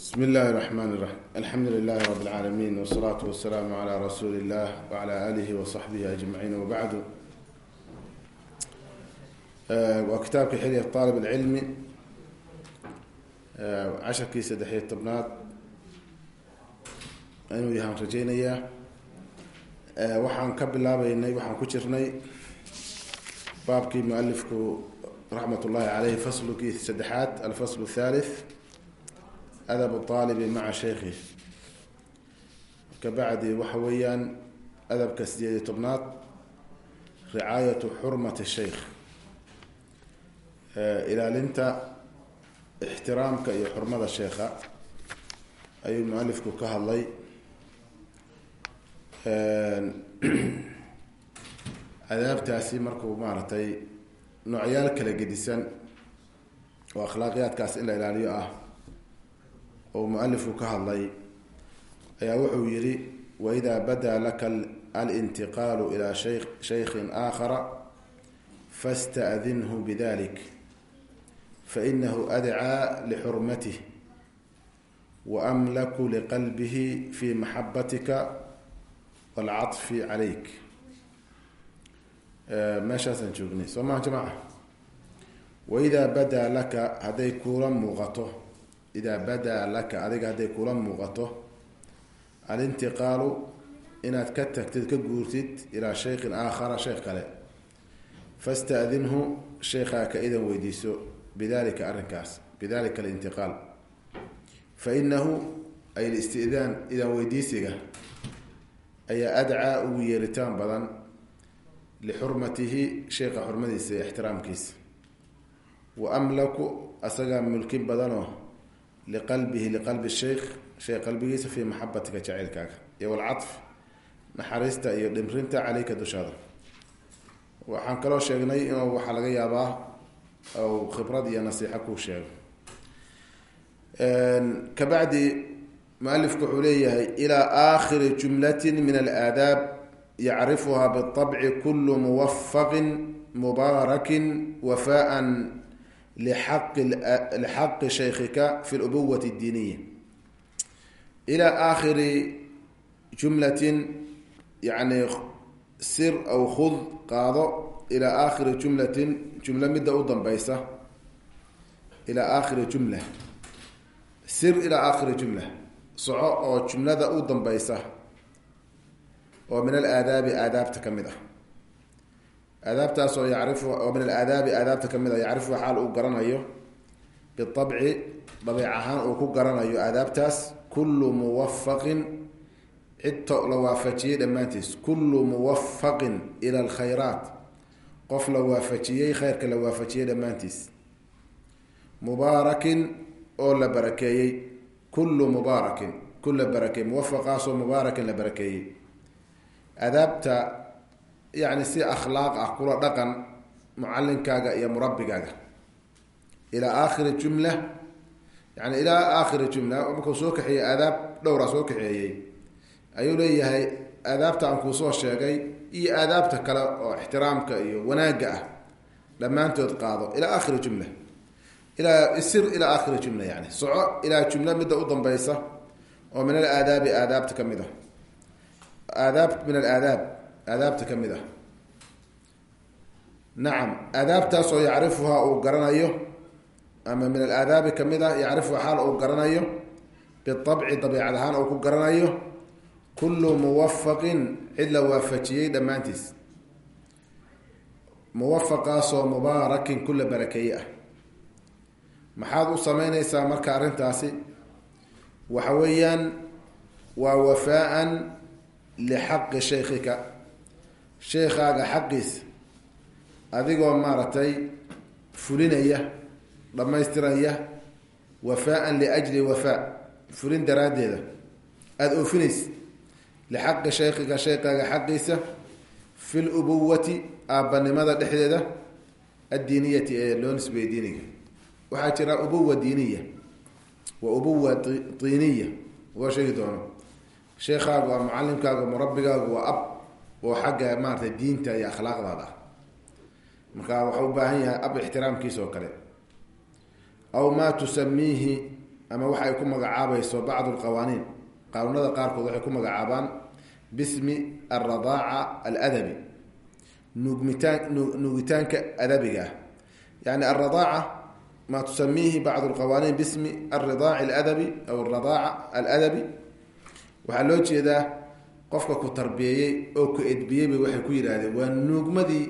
bsmi illaahi raxmaan iraxiim alxamdu lilahi rabi lcaalamiin wsalaatu wasalaamu calaa rasuuli illah wacala aalihi wasaxbihi ajmaciin wabacdu eh, waa kitaabka xilya aalib alcilmi eh, casharkii saddexiyo tobnaad. Inuu yahaan rajeynayaa eh, waxaan ka bilaabeynay waxaan ku jirnay baabkii mualifku raxmat ullahi caleyh faslkii saddexaad alfasl thalith adab aalibi maca sheykhi kabacdi waxa weeyaan adabka sideed iyo tobnaad ricaayatu xurmati sheykh ilaalinta ixtiraamka iyo xurmada sheekha ayuu mualifku ka hadlay adaabtaasi markuu maaragtay noocyaal kala gedisan oo akhlaaqiyaadkaas in la ilaaliyo ah oo mualifku ka hadlay ayaa wuxuu yihi waida badaa laka alintiqaalu ilaa shay shaykhin aakhara fasta'dinhu bidalik fainahu adcaa lixurmatih waamlaku liqalbihi fi maxabatika walcaطfi calayk. Meeshaasaan joognay soo maha jamaca? Waida badaa laka hadday kuula muuqato idaa badaa laka adiga hadday kula muuqato alintiqaalu inaad ka tagtid ka guurtid ilaa shaykhin aakhara sheekh kale fasta'dinhu sheekhaa ka idan weydiiso bidalika arrinkaas bidalika alintiqaal fa inahu ay listidaan idan weydiisiga ayaa adcaa ugu yeeritaan badan lixurmatihi sheekha xurmadiisa iyo ixtiraamkiisa wa amlaku asagaa mulkin badanoo liqalbihi liqalbi sheykh sheekh qalbigiisa fii maxabatika jaceylkaaga iyo walcaطf naxariista iyo dhimrinta caleyka dushaada waxaan kaloo sheegnay inuu waxaa laga yaabaa ou khibrad iyo nasiixo kuu sheego kabacdi mualifku wuxuu leeyahay ilaa aakhiri jumlati min alaadaab yacrifuha biطabci kulu muwafaqin mubaarakin wafaan lxaqi shaykika fi lubuwati اdiiniya ilaa aakhiri jumlatin yani sir aw khud qaado ilaa aakhiri jumlatin jumlo midda u danbeysa ilaa aakhiri jumla sir ilaa aakhiri jumla soco oo jumlada u danbeysa oo min alaadaabi aadaabta ka ah aadaabtaasoo yacrifu oo min alaadaabi aadaabta ka mid a yacrifu xaal uu garanayo. Biabci dabiic ahaan uu ku garanayo aadaabtaas. Kullu muwafaqin cid la waafajiyey dhammaantiis. Kullu muwafaqin ila alkhayraat. Qof la waafajiyey kheyrka la waafajiyey dhammaantiis. Mubaarakin oo la barakeeyey. Kullu mubaarakin kul la barakeeyey. Muwafaqaasoo mubaarakin la barakeeyey. Aadaabta yani si akhlaaq ah kula dhaqan mucalinkaaga iyo murabbigaaga. Ilaa aakhiri jumla yani ilaa aakhiri jumla markuu soo kaxeeyey aadaab dhowra soo kaxeeyey ayuu leeyahay aadaabta aan kuusoo sheegay iyo aadaabta kale oo ixtiraamka iyo wanaagga ah dhammaantood qaado ilaa aakhiri jumla. Ilaa sir ilaa aakhiri jumla yani soco ilaa jumla midda u dambeysa oo min alaadaabi aadaabta ka mid ah. Aadaab min alaadaab aadaabta ka mid ah. Nacam aadaabtaasoo yacrifuhaa uu garanayo ama min alaadaabi ka mid ah yacrifuha xaal uu garanayo biabci dabiicad ahaan uu ku garanayo kullu muwafaqin cid la waafajiyey dhammaantiis. Muwafaqaasoo mubaarakin kula barakeeye ah. Maxaad u sameyneysaa marka arrintaasi? Waxa weeyaan waa wafaaan lixaqi shaykhika sheekhaaga xaqiisa adigoo maaragtay fulinaya dhammaystiraya wafaan liajli wafaa fulin daraaddeeda. Aada oofinaysa lixaqi shaykhika sheekhaaga xaqiisa fi lubuwati aabbanimada dhexdeeda addiiniyati ee loo nisbeeyey diiniga. Waxaa jira ubuwa diiniya wa ubuwa tiiniya. Waa sheegi doono. Sheekhaagu waa mucalimkaagu murabbigaagu waa ab oo xagga maaratay diinta iyo akhlaaqdaada. Ah marka waxau u baahan yahay ab ixtiraamkiisa oo kale. Aw maa tusamiihi ama waxa ay ku magacaabayso bacdu lqawaaniin qaanuunada qaarkood waxay ku magacaabaan bismi alradaaca aladabi. Nuugmitaan nuugitaanka adabiga. Ah yani alradaaca ma tusamiihi bacdu lqawaaniin bismi alridaaci aladabi aw aradaaca aladabi. Waxaa loo jeedaa qofka ku tarbiyeeyey oo ku edbiyey bay waxay ku yidhaahdeen waa nuugmadii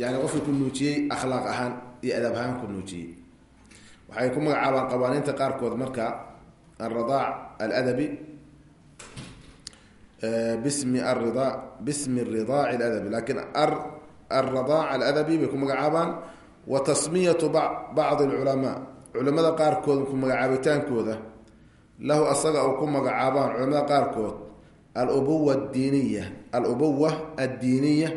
yani qofka ku nuujiyey akhlaaq ahaan iyo adab ahaan ku nuujiyey. Waxay ku magacaabaan qawaaniinta qaarkood marka alradaac aladabi bismi arida bismi ridaaci aladabi laakiin alradaac aladabi bay ku magacaabaan wa tasmiyatu bacdi alculamaa culimada qaarkood ku magacaabitaankooda lahu asaga u ku magacaabaan culimada qaarkood alubuwa adiiniya alubuwa addiiniya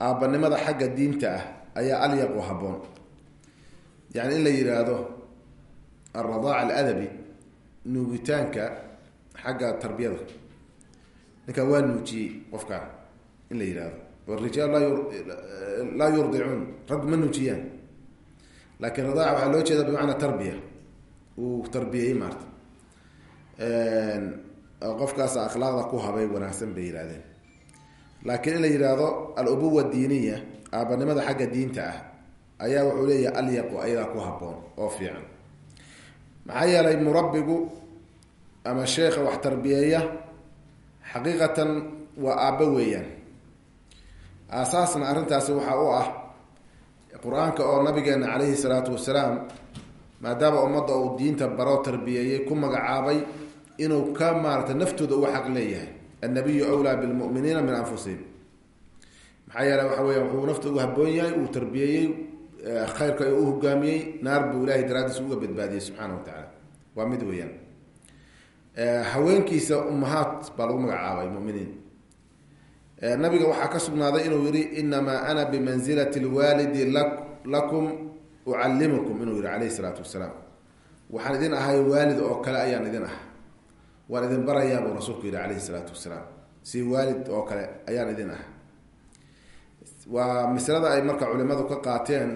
aabbanimada xagga diinta ah ayaa alyaqu haboon yani in la yihaahdo alradaac aladabi nuugitaanka xagga tarbiyada. Ninkan waa nuujiyey qofkaan in la yihahdo warijaal laa yurdicuun raggu ma nuujiyaan. Laakin radaaca waxaa loo jeeda bimacnaa tarbiya. Uu tarbiyeyey maarta qofkaas akhlaaqda ku habay wanaagsan bay yihahdeen laakiin in la yihahdo alubuwa diiniya aabanimada xagga diinta ah ayaa wuxuu leeyahay alyaqu ayadaa ku haboon oo fiican. Maxaa yeelay murabbigu ama sheekha wax tarbiyeeya xaqiiqatan waa aabbo weeyaan. Aasaasna arrintaasi waxaa u ah qur'aanka oo nabigeena calayhi salaatu wasalaam maadaama ummadda uu diinta baro tarbiyeeyey ku magacaabay inuu ka maarata naftooda uga xaq leeyahay. Annabiyu wlaa bilmuminiina min anfusihim. Maxaa yeele waxa weya wuxuu nafta uga haboon yahay uu tarbiyeeyey khayrka u hogaamiyey naar buu ilahay daraadiis uga badbaadiyey subxaana wa tacaala. Waa mid weeyaan. Haweenkiisa umahaat baa lagu magacaabay muminiin. Nabiga waxaa ka sugnaaday inuu yihi inamaa ana bimanzilati lwaalidi lakum ucallimukum inuu yihi calayhi salaatu wasalaam. Waxaan idin ahay waalid oo kale ayaan idin ah waan idin barayaa buu rasuulku yihi calayhi salaatu wasalaam. Si waalid oo kale ayaan idin ah waa maslada ay marka culimadu ka qaateen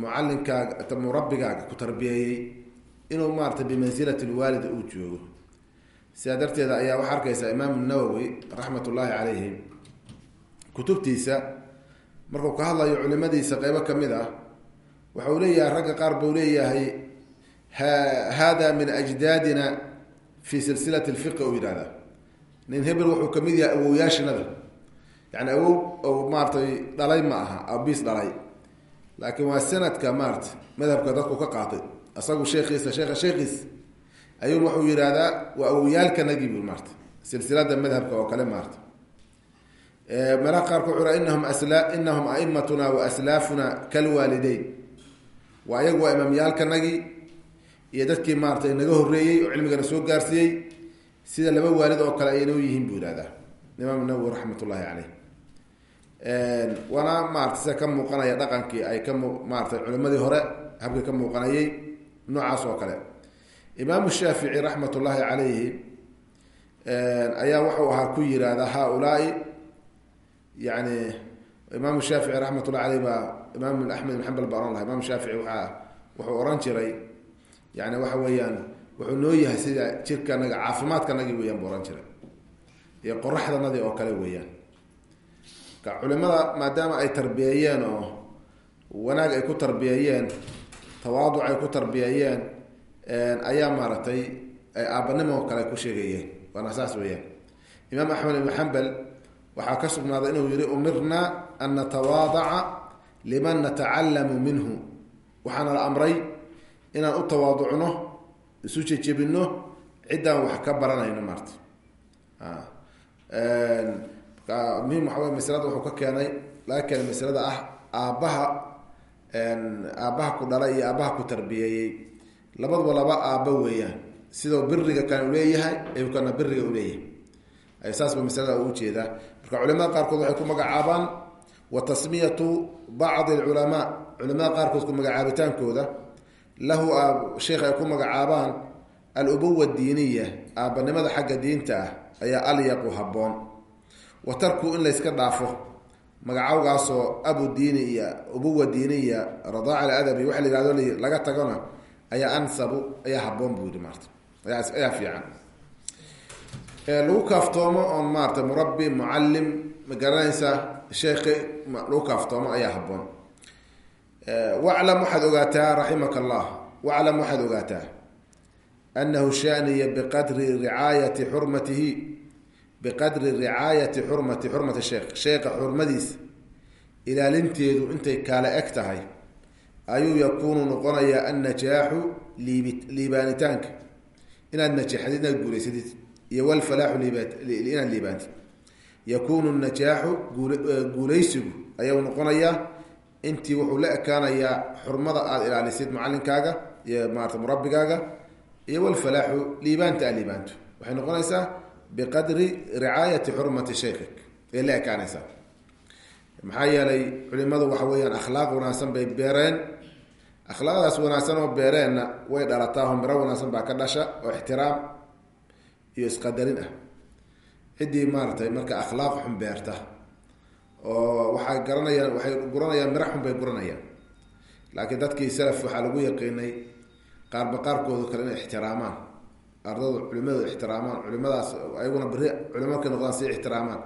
mucalinkaaga murabbigaaga ku tarbiyeeyey inuu maarata bimansilati lwaalid uu joogo. Sidaa darteeda ayaa waxaa arkaysaa imaamu nawowi raxmat ullaahi calayhi kutubtiisa markuu ka hadlayo culimadiisa qeybo ka mid ah waxa uu leeyahay ragga qaar buu leeyahay hada min ajdaadina fi silsilati lfiqi u yihahda nin hebel wuxuu ka mid yahay awowyaashinada yani awow maaratay dhalay ma aha abis dhalay laakiin waa sanadka maarata madhabka dadku ka qaatay isagu sheekiisa sheekha sheekiis ayuun wuxuu yihahdaa waa awowyaalkanagii bu maarata silsilada madhabka oo kale maarata meelaha qaarkood wuxuu inahum asla inahum aimatuna wa aslaafuna kalwaalideyn waa ayagu waa imaamyaalkanagii iyo dadkii maarata naga horeeyey oo cilmigana soo gaarsiiyey sida laba waalid oo kale aynoo yihiin buu yihahdaa imaam nawowi raxmat ullaahi caleyh waana maarata sida ka muuqanaya dhaqankii ay ka mu maaratay culimadii hore habkii ka muuqanayay noocaas oo kale. Imaamu shaafici raxmat ullaahi calayhi ayaa wuxuu ahaa ku yihahda haulaai yani imaamu shaafici raxmat ullahi aleyh baa imaam axmed ibn xambal baa ohan laha imaamu shaafici waaa wuxuu oran jiray yani waxa weeyaan wuxuu noo yahay sida jirkanaga caafimaadkanagii weyaan buu ohan jiray. Iyo qoraxdanadii oo kale weeyaan. Ka culimada maadaama ay tarbiyeeyeen oo wanaag ay ku tarbiyeeyeen tawaaduc ay ku tarbiyeeyeen ayaa maaragtay ay aabanimo kale ku sheegayeen. Waana saas weeyaan. Imaam axmed ibn xambal waxaa ka sugnaaday inuu yihi umirna an natawaadaca liman natacalamu minhu. Waxaana la amray inaan u tawaaducno isu jejebino ciddaan wax ka baranayno maarta. Muhim waxa wey maslada wuxuu ka keenay laga keenay maslada ah aabbaha aabbaha ku dhalay iyo aabbaha ku tarbiyeeyey labaduba laba aabba weeyaan. Sidoo biriga kan uleeyahay ayuu kana biriga uleeyahay saasba maslada u jeedaa marka culimada qaarkood waxay ku magacaabaan wa tasmiyatu bacdi alculamaa culimada qaarkood ku magacaabitaankooda lahu sheekh ay ku magacaabaan alubuwa diiniya aabbanimada xagga diinta ah ayaa alyaqu haboon wa tarku in layska dhaafo magacawgaasoo abu diini iyo ubuwa diiniya radaac aladabi waxa la yihahdo laga tagona ayaa ansabu ayaa haboon buu yihi maarata ayaa fiican. Lagu kaaftoomo oon maarata murabbi mucalim ma garanaysaa sheekhi lagu kaaftoomo ayaa haboon waclam waxaad ogaataa raximaka allah waclam waxaad ogaataa anahu shaniya biqadri ricaayati xurmatihi biqadri ricaayati xurmati xurmati sheekh. Sheekha xurmadiisa ilaalinteedu intay kaala eg tahay. Ayuu yakuunu noqonayaa annajaaxu liibi liibaanitaanka. Inaad najaxdid inaad guulaysatid iyo walfalaaxu inaad liibaantid. Yakuunu najaaxu guulaysigu ayuu noqonayaa intii wuxuu la ekaanayaa xurmada aada ilaalisid macalinkaaga iyo maarata murabbigaaga iyo walfalaaxu liibaanta aad liibaanto. Waxay noqonaysaa biqadri ricaayati xurmati shaykhik ay la ekaanaysaa. Maxaa yeelay culimadu waxa weeyaan akhlaaq wanaagsan bay beereen. Akhlaaqdaas wanaagsan oo beereenna way dhalataa oo miro wanaagsan baa ka dhasha oo ixtiraam iyo isqadarin ah. Ciddii maaratay marka akhlaaq xun beerta oo waxay garanayaan waxay guranayaan miro xun bay guranayaan. Laakiin dadkii salaf waxaa lagu yaqiinay qaarba qaarkooda kale inay ixtiraamaan. Ardadu culimadooda ixtiraamaan culimadaas ayaguna beri culimo ka noqdaan si ixtiraamaan.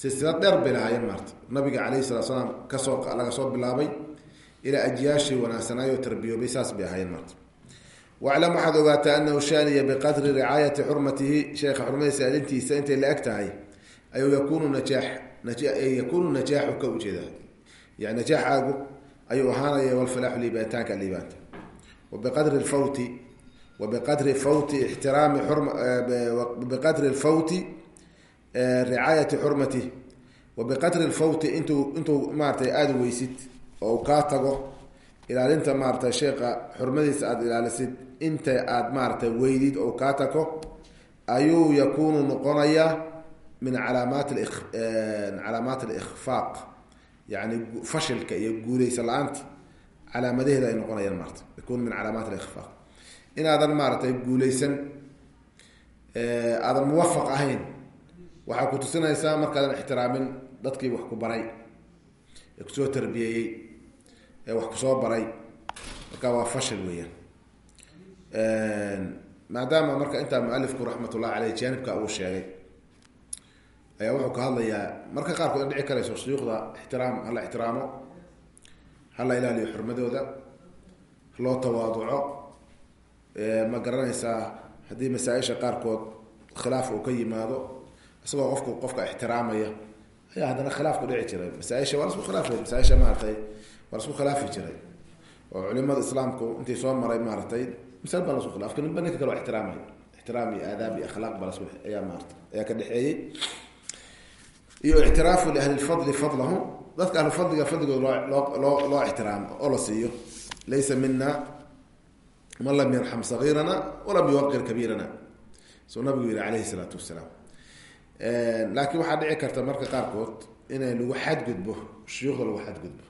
Silsilad dheer bay lahaayeen maarta. Nabiga calayhi salatu salaam ka soo laga soo bilaabay ilaa ajyaashii wanaagsanaayo tarbiyoobay saas bay ahaayeen maarta. Waclam waxaad ogaataa anahu shaniya biqadri ricaayati xurmatihi. Sheekha xurmadiisa alintiisa intay la eg tahay ayuu yakunu najaax yakunu najaaxu ka ujeeda yani najaaxaagu ayuu ahaanaya walfalaaxu liibaantaanka liibaanta. Wabiqadri lfawti wabiqadri fawti ixtiraami biqadri lfawti ricaayati xurmatih wabiqadri lfawti intuu intuu maaratay aada weysid oo u kaa tago ilaalinta maaratay sheekha xurmadiisa aada ilaalisid inta aada maaratay weydid oo kaa tago ayuu yakunu noqonayaa min calaamaat calaamaat alikfaaq yani fashilka iyo guuleysa la'aanta calaamadaheeda ay noqonayaan maarata yakunu min calaamaat alikfaaq inaadan maaratay guuleysan aadan muwafaq ahayn waxaa ku tusinaysaa markaadan ixtiraamin dadkii wax ku baray ee ku soo tarbiyeeyey ee wax ku soo baray. Marka waa fashil weeyaan. Maadaama marka intaa mualifku raxmatullahi caleyh jaanibka uu sheegay ayaa wuxuu ka hadlayaa marka qaarkood in dhici karayso shuyuukhda ixtiraam hala ixtiraamo hala ilaaliyo xurmadooda loo tawaaduco ma garanaysaa haddii masaa-isha qaarkood khilaaf uu ka yimaado isagoo qofku qofka ixtiraamaya ayaa haddana khilaaf ku dhici jiray. Masaaisha waa lasku khilaafay masaaisha maaratay waa lasku khilaafi jiray. Oo culimada islaamku intii soo maray maaratay masal baa lasku khilafka ninba ninka kale ixtiraamay. Ixtiraam iyo aadaab iyo akhlaaq baa lasku ayaa maarata ayaa ka dhexeeyey iyo ictiraafu liahli lfadli fadlahu. Dadka ahlufadliga fadligooda loo loo ixtiraamo oo la siiyo. Laysa mina man lam yarxam sagiirana walam yuwaqir kabiirana. Suu nabigu yihi alayhi salaatu wasalaam laakiin waxaa dhici karta marka qaarkood inay lagu xadgudbo shuyuukhda lagu xadgudbo.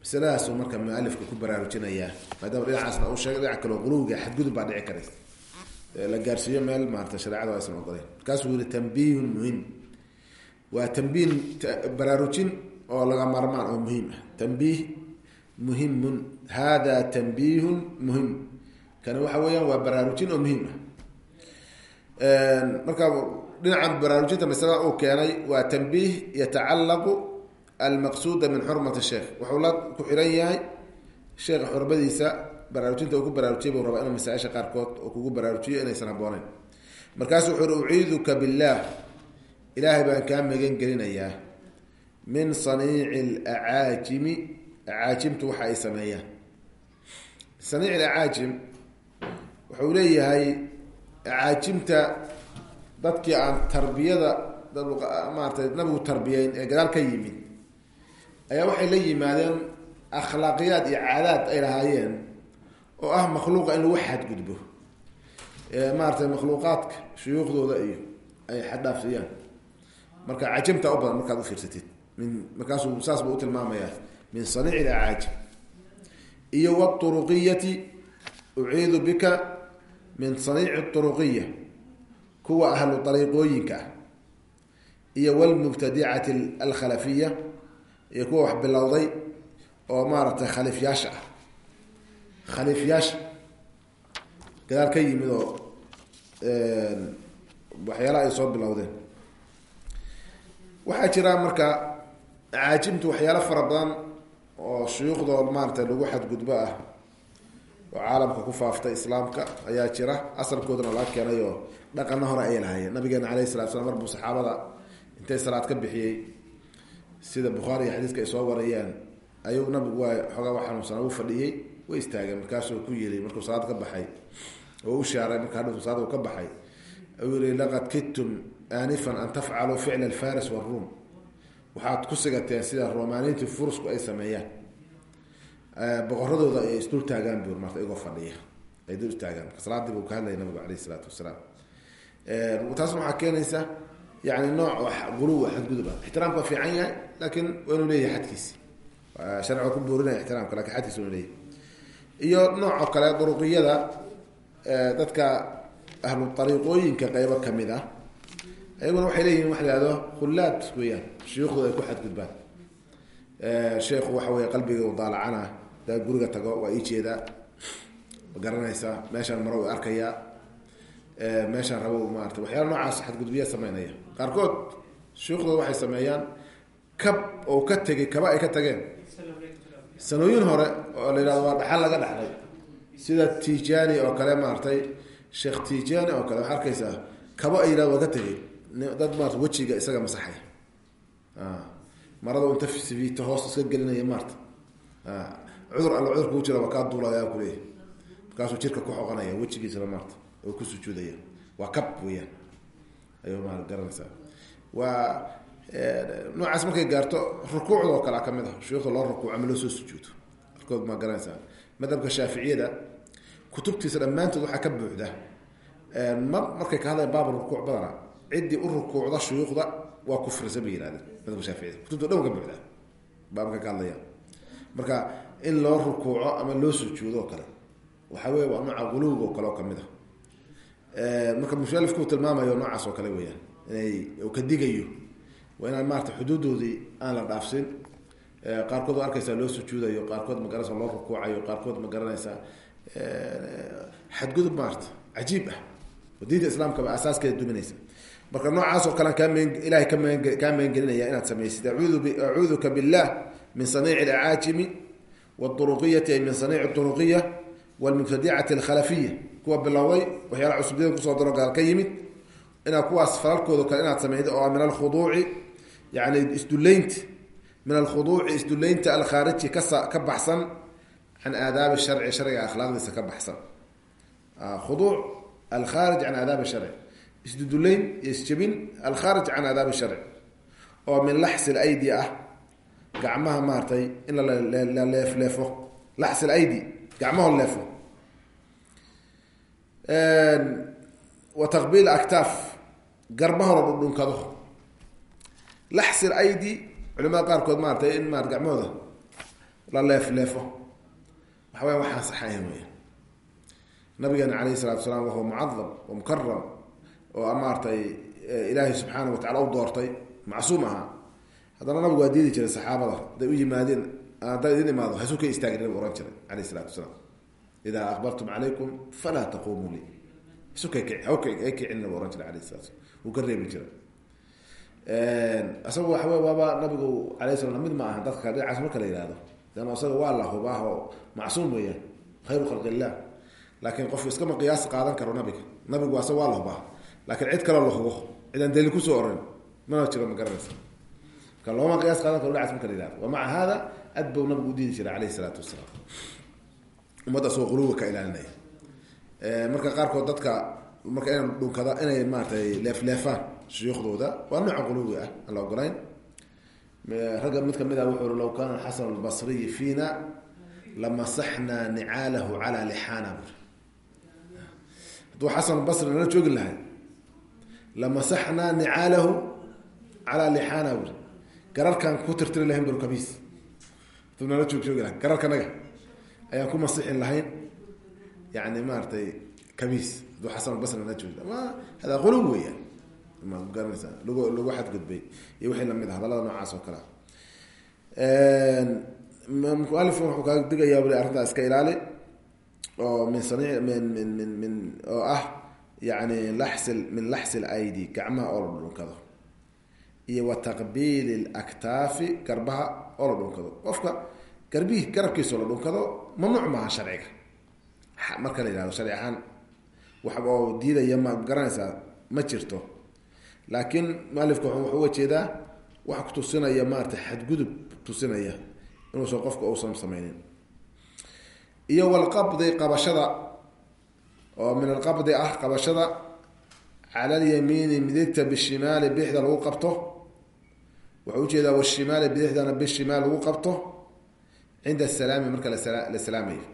Masaladaasu marka mualifka ku baraarujinayaa maadaama dhinacaasna uu sheegay dhinac kaleo quluwiga xadgudub baa dhici karaysa. La gaarsiiyo meel maarata shareecadu aysan ogoleyn markaasuu yihi tambihun muhiim waa tambiin baraarujin oo laga maarmaan oo muhiim ah. Tambiih muhimun hada tambihun muhiim kani waxa weeyaan waa baraarujin oo muhiim ah. Marka dhinacan baraarujinta masalada uu keenay waa tambiih yatacalaqu almaqsuuda min xurmati sheekh. Wuxuu la ku xiran yahay sheekha xurmadiisa baraarujinta uu ku baraarujiyay buu rabaa inuu masaaisha qaarkood oo kugu baraarujiyo inaysan habooneyn markaasu wuxu uhi uciiduka billaah ilaahay baan kaa magan gelinayaa min saniici alacaajimi acaajimtu waxa ay sameeyaan. Saniic alacaajim wuxuu leeyahay acaajimta dadkii aan tarbiyada maaratay nabigu tarbiyeyn ee gadaal ka yimid ayaa waxay la yimaadeen akhlaaqiyaad iyo caadaad ay lahaayeen oo ah makhluuqa in lagu xadgudbo maaratay makhluuqaadka shuyuukhdooda iyo ay xaddhaafsiyaan marka cajamta u badan markaad ufiirsatid min markaasuu saas buu u tilmaamayaa min saniic acaajib iyo waturuqiyati uciidu bika min saniici turuqiya kuwa ahlu ariiqooyinka ah. Iyo walmubtadicati alkhalafiya iyo kuwa wax bilowday oo maaragtay khalifyaasha ah. Khaliifyaasha gadaal ka yimid oo waxyaalaha ay soo bilowdeen waxaa jira marka acaajimtu waxyaalo fara badan oo shuyuukhdood maarata lagu xadgudbo ah oo caalamka ku faaftay islaamka ayaa jira. Asalkoodana laga keenay oo dhaqana hore ay lahaayeen. Nabigeena alayh salatu slam mar buu saxaabada intay salaad ka bixiyey sida bukhaari iyo xadiiska ay soo warayeen ayuu nabigu waa xoogaa wa xanuunsanaa uu fadhiyey way istaageen markaasuu ku yiri markuu salaad ka baxay oo u shaaray marka hadhu salaad uu ka baxay uu yihi laqad kidtum aanifan an tafcaluu ficla alfaris waruum waxaad ku sigateen sida romaaniintii furusku ay sameeyaan. Boqoradooda ay isdul taagaan bur marta igoo fadhiya. Ay dul istaagaan. Salaadii buu ka hadlaya nabigu alayh isalaatu wasalaam. Taasna waxaa keenaysa yani nooc guluwa xadgudub ah. Ixtiraamka waa fiican yahay laakiin waa inuu leeyahay xadkiisi sharciga ku boorinaya ixtiraamka laakiin xadkiisi waa leeyahay. Iyo nooco kale duruqiyada dadka ahlu ariiqooyinka qeybo ka mid ah ayaguna waxay leeyihiin waxa la ihahdo khullaad weyaan shuyuukhdooda ay ku xadgudbaan. Sheekhu waxa wey qalbiga u daalacana daa guriga tago waa ii jeedaa. Ma garanaysaa meeshaan maro u arkayaa meeshaan rabo maarata waxyaala noocaas xadgudbiya sameynaya qaarkood shuyuukhdooda waxay sameeyaan kab oo ka tegay kaba ay ka tageen. Sanooyin hore oo la yihahdo waa dhaxal laga dhaxlay. Sida tijani oo kale maaragtay sheekh tijani oo kale waxaa arkaysaa kaba ay yihahdo waa ka tegay dad maarata wejiga isaga masaxay. Marada inta sivita hoos iska gelinaya maarta. Cudur alla cudur kuu jira waa kaa duulaya kuleeyahy markaasuu jirka ku xoqanaya wejigiisana maarta oo ku sujuudaya. Waa kab weyaan ay ma garanaysaa. Waa noocaas markay gaarto rukuucda oo kale ka mid ah. Shuyuukhda loo rukuuco ama loo soo sujuudo. Arkood ma garanaysaa. Madhabka shaaficiyada kutubtiisa dhammaantood waxaa ka buuxda ma markay ka hadlaya baab rukuuc badana ciddii u rukuucda shuyuukhda waa kufrisa bay yihahdeen madhabka shaaficiyada kutubta dhan ka buuxda baabka ka hadlaya. Marka in loo rukuuco ama loo sujuudo oo kale waxa wey waa nooca guluwga oo kale oo ka mid a marka mualifku tilmaamayo noocaas oo kale weyaan inay ka digayo waa inaan maarata xuduudoodii aan la dhaafsin. Qaarkood waa arkaysaa loo sujuudayo qaarkood ma garanaysa loo rukuucayo qaarkood ma garanaysaa xadgudub maarata cajiib ah. Oo diinta islaamkaba asaaskeeda marka noocaas oo kalean kaam ilahay ka magan kaa magangelinaya inaad samaysid acuuduka billah min saniici alacaajimi wاduruqiyati ay min saniici duruqiya wlmubtadicati alkhalafiya kuwa bilowday waxyaala cusubdida ku soo daro gaal ka yimid inaad kuwaas falalkooda kale inaad samaydo oo min alkhuduuci yani isduleynti min alkhuduuci isduleynta alkhaariji kasa ka baxsan can aadaabi sharci sharciga akhlaaqdiisa ka baxsan. Khuduuc alkhaarij can aadaabi sharci isduduleyn iyo isjabin alkhaarij can aadaabi sharci oo min laxsi lydi ah gacmaha maaratay in la leefleefo laxsi lydi gacmaho leefo. Wa taqbiil aktaaf garbahoola dhudhunkado laxsil aidi culimada qaarkood maaratay in marat gacmahooda la leef leefo. Waxa weya waxaan saxaya weya nabigeena alayhi salatu salaam wahuwa mucadam wa mukaram oo maaratay ilaahay subxaana wa tacala u doortay macsuum ahaa haddana nabigu waa diidi jiray saxaabada haday u yimaadeen hadday idin imaado haysuu ka istaagin nabigu ohan jiray alayh isalaatu wasalaam idaa aqbaltum calaykum falaa taqumuu lii. Kicin nabigu ohan jiray salatu slam wuu ka reebi jiray. Isaga waxa wey waaba nabigu alay slam mid ma aha dadka dhinacaas marka la yihahdo leanna isaga waa la hubah oo macsuum weeyaan khayru khalq illah laakiin qofku iskama qiyaas qaadan karo nabiga. Nabigu isaga waa la hubaa laakiin cid kaloo la hubo. Cidaan daliil ku soo oran mana jiro ma garanaysa marka looma qiyaas qaadan karo dhinacaas marka la yihahdo wa hada ad bau nabigu u diidi jiray alayh isalaatu wasalaam. Ummaddaas oo quluga ka ilaalinaya. Marka qaarkood dadka marka ina dhunkada inay maaratay leefleefaan shuyuukhdooda waa nooca quluwi ah aan la ogolayn ragga mid ka mid ah wuxuu ui law kaana xasan albasriyi fiina lamasaxnaa nicaalahu calaa lixaana buri hadduu xasan albasri nala joogi lahay lamasaxnaa nicaalahu calaa lixaana buri gararkaan ku tirtiri lahayn bur kabiis hadduu nala joog joogi lahay gararkanaga ayaan ku masixin lahayn yani maaratay kabiis hadduu xasan albasri nala joogi ma hada quluw weeyaan ma garanaysa lagu lagu xadgudbay iyo wixii la mid ah hadallada noocaas oo kale mualifku wuxuu kaa digayaa weli arrintaa iska ilaali oo min sani min min min min oo ah yani min laxsi lydi gacmaha oo la dhunkado iyo wa taqbiili laktaafi garbaha oo la dhunkado qofka garbihi garabkiisao la dhunkado mamnuuc maaha sharciga. Marka la yihahdo sharci ahaan wax oo diidaya ma garanaysaa ma jirto. Laakiin mualifka wuxuu uga jeedaa wax kutusinaya maarata xadgudub tusinaya inuusan qofka uusan sameynin iyo walqabdi qabashada oo min alqabdi ah qabashada cala alyamiini midigta bishimaali bidixda lagu qabto. Wuxuu u jeedaa washimaali bidixdana bishimaal lagu qabto cinda asalaami marka la salaamayo.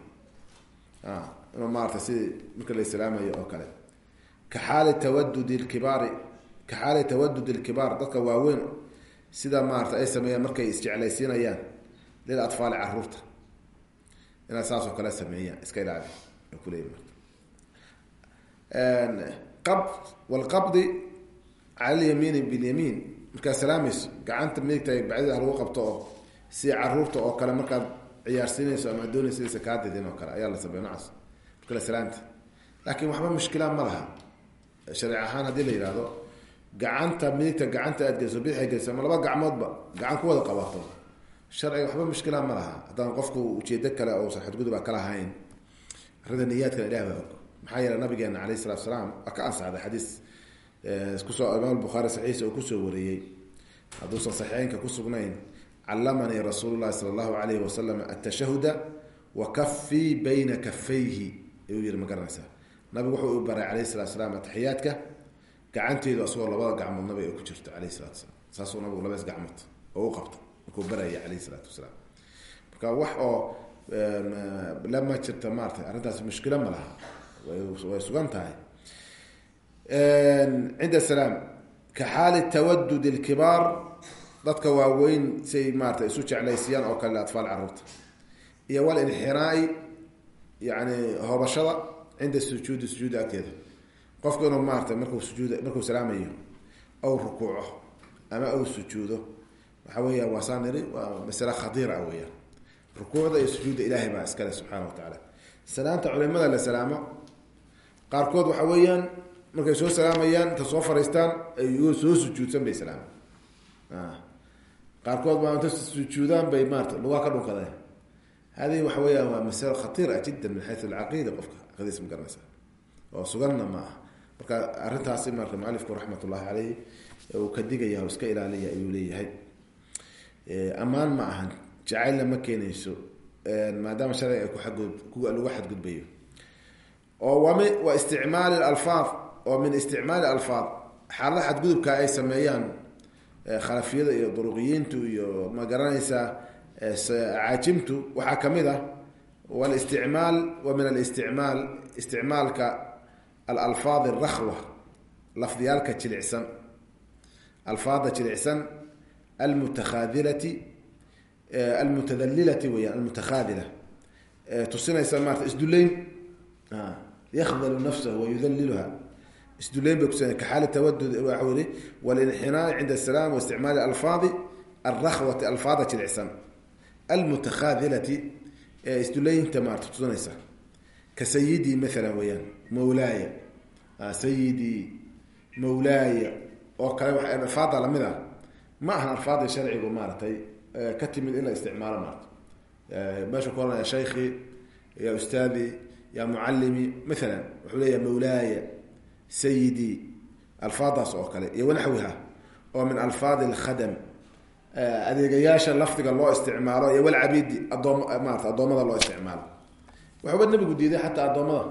Inuu maarata si marka la salaamayo oo kale. Ka xaali tawadudi lkibaari ka xaali tawadudi lkibaar dadka waaweyn sida maarata ay sameeyaan markay isjeclaysiinayaan lil atfaali carruurta inay saasoo kale sameeyaan iska ilaali kuleey qab walqabdi cala alyamiini bilyamiin markaad salaamayso gacanta midigta bacdida lagu qabto oo si carruurta oo kale markaad ciyaarsiinayso ama doonaysa isa kaa didin oo kale ayaa la sameey nocaas markale salaamta laakiin waxba mushkila ma laha. Sharci ahaan haddii la yihahdo gacanta midigta gacanta aad geliso bidix geliso ama laba gacmoodba gacan ku wada qabato. Sharciga waxba mushkila ma laha. Haddaan qofku ujeedo kale uusan xadguduba ka lahayn arrinta niyaadkana ilah baa og maxaa yeele nabigeena alayh salatu salaam waa ka ansaxday xadiis ku soo imaam bukhaari saxiisa uu ku soo wariyey. Hadduusan saxiixeynka kusugnayn callamanii rasuulu llahi sala allahu alayhi wasalam atashahuda wa kafii bayna kafayhi ayuu yihi ma garanaysaa. Nabigu wuxuu u baray alayh salatu salaam ataxiyaadka gacanteedu asagoo labada gacmood nabiga ay ku jirto alayh salatu salaam saasuu nabigu labas gacmood oo u qabto markuu baraya alayh salaatu wasalaam. Marka wax oo lama jirta maarata arrintaas mushkilo ma laha way sugan tahay. Cinda salaam ka xaali tawadud lkibaar dadka waaweyn siay maarata isu jeclaysiiyaan oo kale atfaal carruurta. Iyo walinxiraai yani hoobashada cinda sujuudi sujuudi agteeda qofku inuu maarata marku sujuud markuu salaamayo aw rukuuco ama aw sujuudo waxa weeyaan waa saa niri waa masale khadiira ah weyaan rukuucda iyo sujuudda ilaahay baa iskale subxaana wa tacaala salaamta culimada la salaamo qaarkood waxa weeyaan markay soo salaamayaan inta soo fariistaan ayagoo soo sujuudsan bay salaama qaarkood baa inta sujuudaan bay maarata lugaa ka dhunkadeen hadihi waxa weeyaan waa masalo khatiir ah jiddan min xayu alcaqiida qofka aqidis ma garanaysa. Oo suganna ma ah marka arrintaasi marka mualifku raxmat ullahi caleyh uu ka digaya oo iska ilaaliya ayuu leeyahay. Ammaan ma ahan jacaylna ma keenayso. Maadaama sharciga ay kuagud lagu xadgudbayo oo wami wa isticmaali alfaad oo min isticmaali alfaad xaalada xadgudubka ay sameeyaan khalafiyada iyo duruqiyiintu iyo ma garanaysaa caajimtu waxaa ka mid ah walisticmaal wa min alisticmaal isticmaalka alalfaad alrakhwa lafdiyaalka jilicsan alfaada jilicsan almutakhadilati almutadalilati weyaan almutakhadila tusinaysa maarata isduleyn yakdalu nafsahu wayudaliluha isduleyn bay kutusinay ka xaali tawadud waxa weli walinxinaai cinda asalaam waisticmaali alfaadi alrakhwati alfaada jilicsan almutakhadilati isduleynta maarata tusinaysa ka sayidii maalan weyaan mawlaaya sayidii mawlaaya oo kale alfaada la mid ah ma ahan alfaadii sharcigu maaratay ka timid in la isticmaalo maarata meesha ku oranaya shaykhi ya ustaadi ya mucalimi maalan wuxuu leeyahay mawlaaya sayidii alfaadaas oo kale iyo wanaxwiha oo min alfaadi alkhadam adeegayaasha lafdiga loo isticmaalo iyo walcabidi adoom maarata addoommada loo isticmaalo. Waxuba nabigu diiday xataa addoommada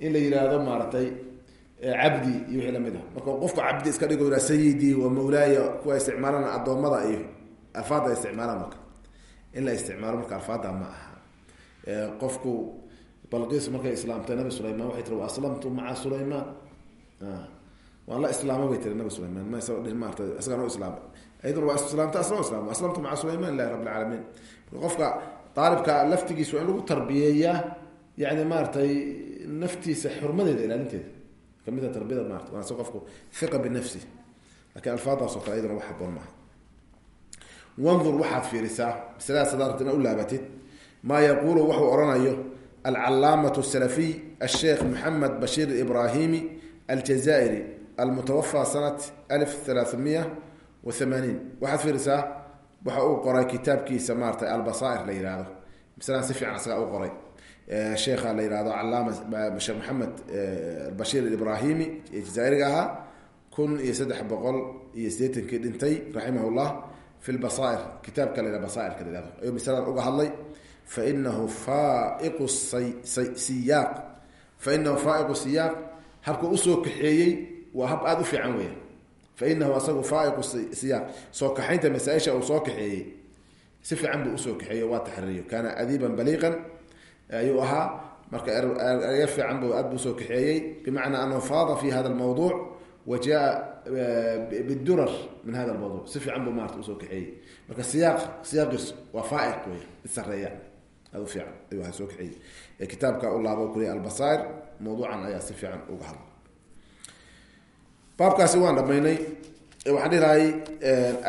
in la yihahdo maaratay cabdi iyo wixii la mid ah. Marka qofku cabdi iska dhigo yha sayidii wa mawlaaya kuwa isticmaalana addoommada iyo alfaada balqiis markay islaamtay nabi sulayman waxay tiri aslamtu maca sulayman waan la islaama bay tiri nabi sulayman ma maarata isagaan islaamay. Ayaduna waa islaamta asla islam aslamtu maca sulayman ilahi rabb alcaalamiin qofka aalibka laftigiisa waa lagu tarbiyeeyaa yani maaratay naftiisa xurmadeeda ilaalinteeda. Kamida tarbiyada maarata waana si qofku iqa binafsi. Lakin alfaadaas oo kale ayaduna wax haboon maaha. Wandur waxaad fiirisaa masaladaas hadaad rabta ina u laabatid. Maa yaquulu alcalaamatu salafiy asheekh maxamed bashiir ibrahimi aljazairi almutawafa sanad alif alaamiya wa amaaniin waxaad fiirisaa waxa uu qoray kitaabkiisa maarata albasaair la yihahdo masalan si fiican isaga u qoray sheekha la yihahdo calaama sheekh maxamed bashiir ibrahimi ee jazaa'iriga ahaa kun iyo saddex boqol iyo sideetankii dhintay raximah llah fi lbasaair kitaabka la yhah basairka la yihahdo ayuu masalan uga hadlay fainahu faiqu siyaaq fainahu faaiqu siyaaq habka u soo kaxeeyey waa hab aada u fiican weya fainahu asagu faaiqu siyaaq soo kaxaynta masaaisha uu soo kaxeeyey si fiican buu u soo kaxeeyey waa taxriiriyo kaana adiiban baliiqan ayuu ahaa marka erya fiican bu aad buu u soo kaxeeyey bimacnaa anahu faada fi hada lmawduuc wa jaa bidurar min hada lmawduc si fiican buu maarata u soo kaxeeyey marka siyaaq siyaaqiis waa faaiq wey isareeya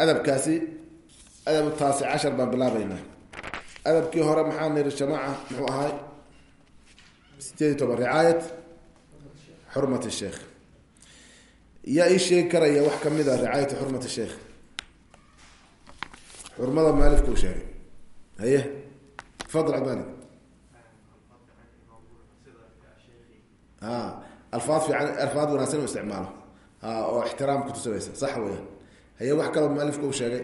adabkaasi adab taasi cashar baan bilaabeynaa adabkii hore maxaa niri jamaaca muxuu ahay? Sideed iyo toban ricaayat xurmat sheikh yaa ii sheegi karaya wax ka mid a ricaayati xurmat sheikh xurmada maalifka uu sheegay. Haye tafadal cabdimalik a alfaad fiican alfaad wanaagsan u isticmaalo oo ixtiraam kutusinaysa sax weya haye wax kaloo maalifka uu sheegay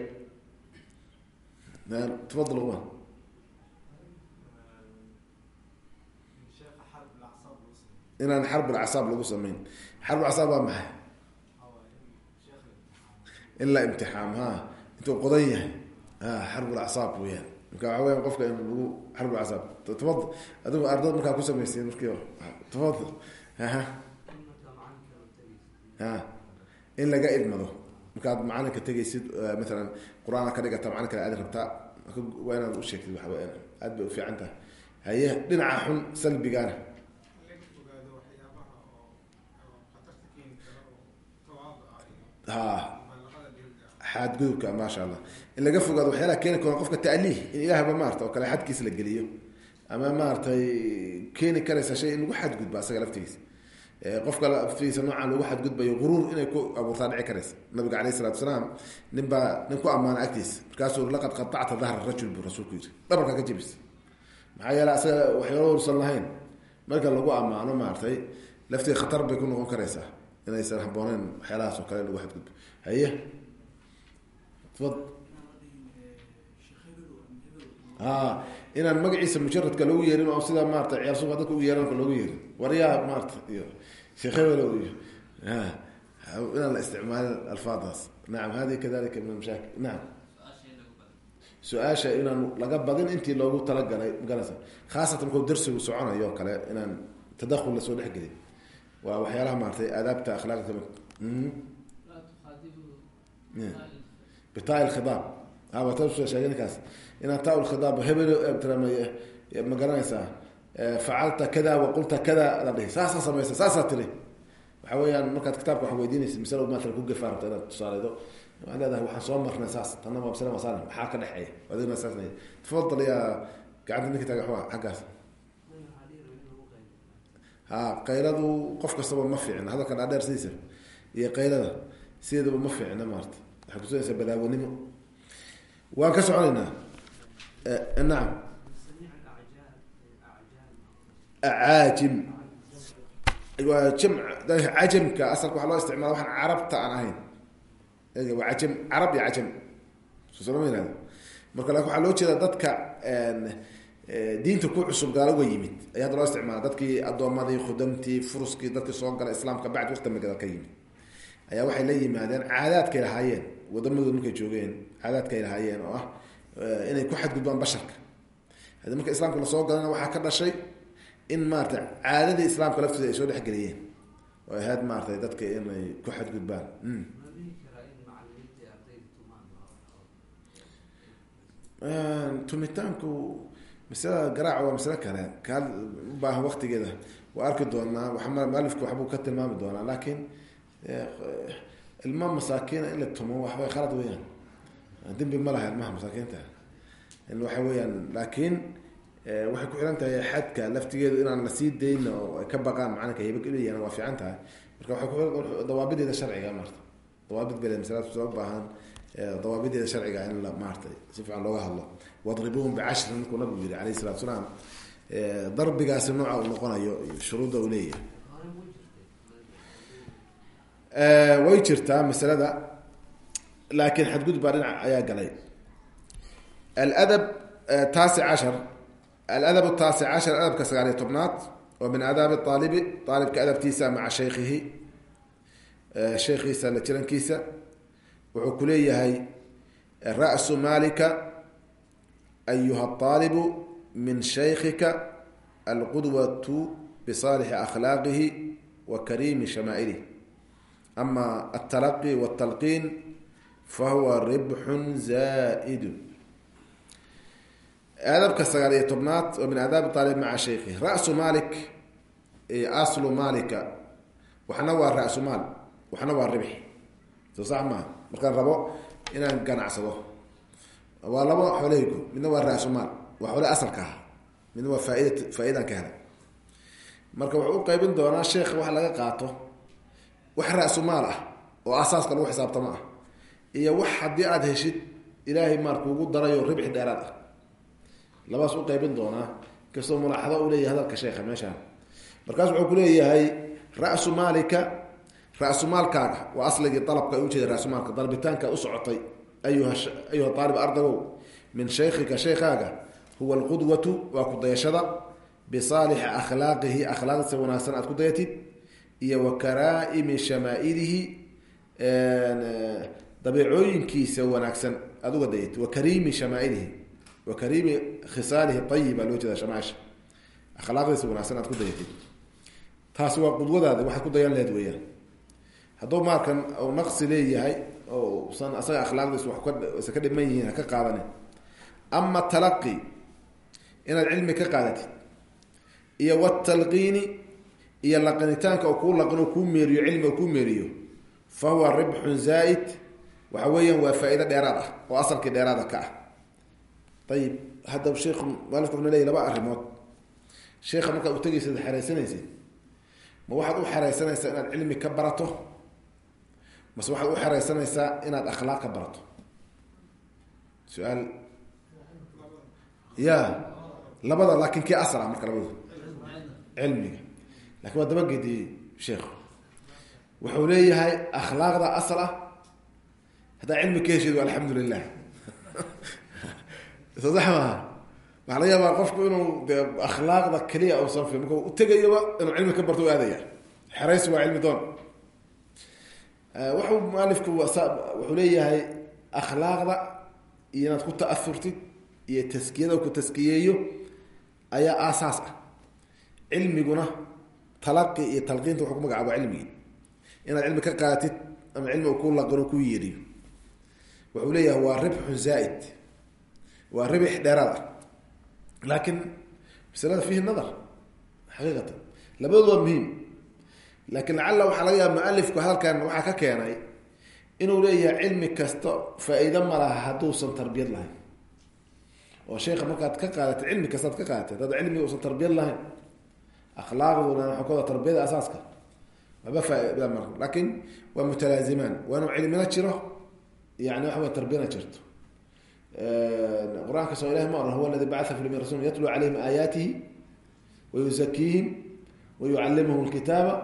tafadal uma inaan xarb alcasaab lagu sameyn xarb alcasaab waa maxay in la imtixaam ha intuu qodan yahay a xarb alcasaab weyaan marka waxa weya qofka in lagu xarb alcasaab tafad adigu ardad markaa ku samaysay marki tafadal aha. A in laga idmado markaad macalinka tegaysid maalan qur'aan ka dhigata macalin kale aad rabtaa waa inaad usheegtid waxaw aad bay ufiican tahay. Haye dhinaca xun salbigaana. Ha xadgudubka maasha allah in laga fogaado waxyaalaha keeni karo qofka taaliih in ilaahba maarata oo kale xadkiis la geliyo. Ama maaratay keeni karaysa shay in lagu xadgudba asaga laftigiisa qofka laftigiisa noocaan lagu xadgudbayo guruur inay ku abuurtaa dhici karaysa. Nabiga alayh isalatu salaam nin nin ku ammaana agtiisa. Markaasuu laqad qatacta dahra rajul bu rasuulku yiri dhabarka ka jebis maxaa yeele asaga waxyaala ursan lahayn. Marka lagu ammaano maaratay laftiga khatar bay ku noqon karaysaa inaysan habooneyn waxyaalahaas oo kale lagu xadgudbo haye inaan magaciisa mujaradka lagu yeerin oo sidaa maarata ciyaal suuqa dadka ugu yeeranka loogu yeerin. Waryaa maarata iyo sheekh hebel iyo inaan la isticmaalin alfaadaas. Nacam hadi kadalika min mashaakil nacam su'aasha inaan laga badin intii loogu talagalay magarasa khaasatan markuu darsigu soconayo kale inaan tadahul la soo dhexgelin waa waxyaalaha maaratay aadaabta akhlaaqda ka mid bita khidaab sheegnikaas inaan ta khidaab hebel ma garanaysaa facalta kada waqulta kada la dhihi saasaa samaysa saasaa tiri waxa weeyaan markaad kitaabka wax weydiinaysa masalo maala ku gefaa rabta inaad tusaaleydo waxaad leedahay waxaan soo marnay saas tanna waa masale masaal maxaa ka dhexeeya adigna saas tafadal yaa gacanta ninka taaga xua xaggaas ha qayladu qof kastaba ma fiicna hadalka dhaadheer sidiisa iyo qaylada sideedaba ma fiicna maarata waxay kusinaysaa badaawanimo waan ka soconaynaa. Nacam acaajim. Waa jamc cajamka asalka waxaa loo isticmaala waxaan carabta aan ahayn. Waa ajam carab iyo cajam. Sosolama yihahdo marka laakiin waxaa loo jeeda dadka diinta ku cusub gaalo uga yimid. Ayaa hadda loo isticmaala. Dadkii addoomadii khudamtii furuskii dadkii soo galay islaamka bacd waqti magada ka yimid ayaa waxay la yimaadeen caadaadkay lahaayeen wadamadooda markay joogeen caadaadkay lahaayeen oo ah inay ku xadgudbaan basharka. Hadi marka islaamka la soo galana waxaa ka dhashay in maarata caadadii islaamka lafteeda ay soo dhexgeliyeen oo ahayd maaratay dadka inay ku xadgudbaan. Tumitaanku masalada garaac waa masalo kale. Ka ubaahan waktigeeda waa arki doonaa wa maalifka waxbuu ka tilmaami doonaa laakiin ilma masaakiina in la tumo waxbay khalad weyaan dembi ma laha ilmaha masaakiinta. Waxa weyaan laakiin waxay ku xihan tahay xadka laftigeedu inaan la sii dayn oo ay ka baqaan macalinka hebageliyan waa fiican tahay. Marka waay ku dawaabideeda sharciga marta dawaabid bale masalada soo baahan dawaabideeda sharciga in la maaratay si fiican looga hadlo. Wadribuhum bicashrin markuu nabigu yiri alayh salatu salaam darbigaasi nooca uu noqonayo shuruudda uu leeyahay way jirtaa masalada laakiin xadgudub baa dhinac ayaa galay. Aladab taasi cashar. Aladab taasic cashar adabka sagaaliyo tobnaad. Oo min aadaabi aalibi aalibka adabtiisa maca shaykhihi. Sheekhiisa la jirankiisa. Wuxuu ku leeyahay ra'su maalika ayuha aalibu min shaykika alqudwatu bisaalixi akhlaaqihi wa kariimi shamaa'ilih ama altalaqi waltalqiin fahuwa ribxun zaa'idu aadabka sagaal iyo tobnaad oo min aadaabi aalib maca shaykhihi rasu maalik aslu maalika waxna waa rasu maal waxna waa ribx soo sax maaha markaan rabo inaan ganacsado waa laba xooleygu midna waa rasu maal waa xoole asalka ah midna waa faaid faa-idaan ka helay marka wuxuu u qaybin doonaa sheekh wax laga qaato wax rasu maal ah oo asaaska lagu xisaabtamo ah. Iyo wax haddii aada heshid ilaahay maarkuugu darayo ribxi dheeraad ah. Labadaas u qaybin doonaa kastoo mulaaxado u leeyahay hadalka sheekha meeshaan. Markaas wuxuu ku leeyahay rasu maalika rasu maalkaaga waa asligii dalabka ujeeda rasumaalka dalbitaanka u socotay ayuha aalib ardagow min shaykhika shaykhaaga huwa alqudwatu waa ku dayashada bisaalixi akhlaaqihi akhlaaqdiisa wanaagsan aad ku dayatid iyo wa karaa'imi shamaailihi dabeecooyinkiisa wanaagsan. Aad uga dayatid wa kariimi shamaailihi wa kariimi khisaalihi ayiba loo jeeda shamaaisha. Akhlaaqdiisa wanaagsan aad ku dayatid. Taasi waa qudwadaada waxaad ku dayan lehed weeyaan. Hadduu maalkan u naqsi leeyahay oo san asaga akhlaaqdiisa wa isa ka dhiman yihiin haka qaadani. Ama talaqi inaad cilmi ka qaadatid iyo wtalqiini iyo laqinitaanka kuu laqino kuu meeriyo cilmi oo kuu meeriyo fa huwa ribxun zaaid waxa weeyaan waa faa-ido dheeraad ah oo asalkii dheeraada ka ah. Ayib hadda sheikhu mualifku wuxuna leeyahy laba arrimood. Sheekha markaad utagaysid xeraysanaysid ma waxaad u xeraysanaysaa inaad cilmi ka barato mase waxaad u xeraysanaysaa inaad akhlaaq ka barato? Su'aal. Ya labada laakin kii asal ah marka labadu? Cilmiga laakiin waa dabagediyey sheekhu wuxuu leeyahay akhlaaqda asal ah. Haddaa cilmi ka hesheed alxamdu maaha waxaa laga yaabaa qofku inuu de akhlaaqda keliya usan fi marka utegayaba inuu cilmi ka barto u aadaya. Xeraysi waa cilmi doon. Waxuu mualifku wuxuu leeyahay akhlaaqda iyo inaad ku ta'aurtid iyo taskiyada ku taskiyeeyo ayaa aasaas ah. Cilmiguna talaqi iyo talqiinta wuxuu ku magacaaba cilmigii. Inaad cilmi ka qaadatid ama cilmi ku laqino ku yeeriyo wuxuu leeyahay waa ribxun zaaid. Waa ribx dheeraad ah. Laakin masalada fiihi nadar xaqiiqatan. Labadood waa muhiim. Laakin lacalla waxaa laga yaaba mualifku hadalkan waxaa ka keenay inuu leeyahay cilmi kasta faa-iide ma laha hadduusan tarbiyad lahayn. Oo sheeka markaad ka qaadatay cilmi kastaad ka qaadatay dad cilmiga usan tarbiyad lahayn akhlaaqduna kooda tarbiyada asaaska waba faa mar laakin waa mutalaazimaan waa cilmina jiro yani waxa tarbiyana jirto qur'aanka soo ilahi ma oran huwa aladi bacaa fi rasul yatluu calayhim aayaatihi wayuzakiihim wayucalimuhum lkitaaba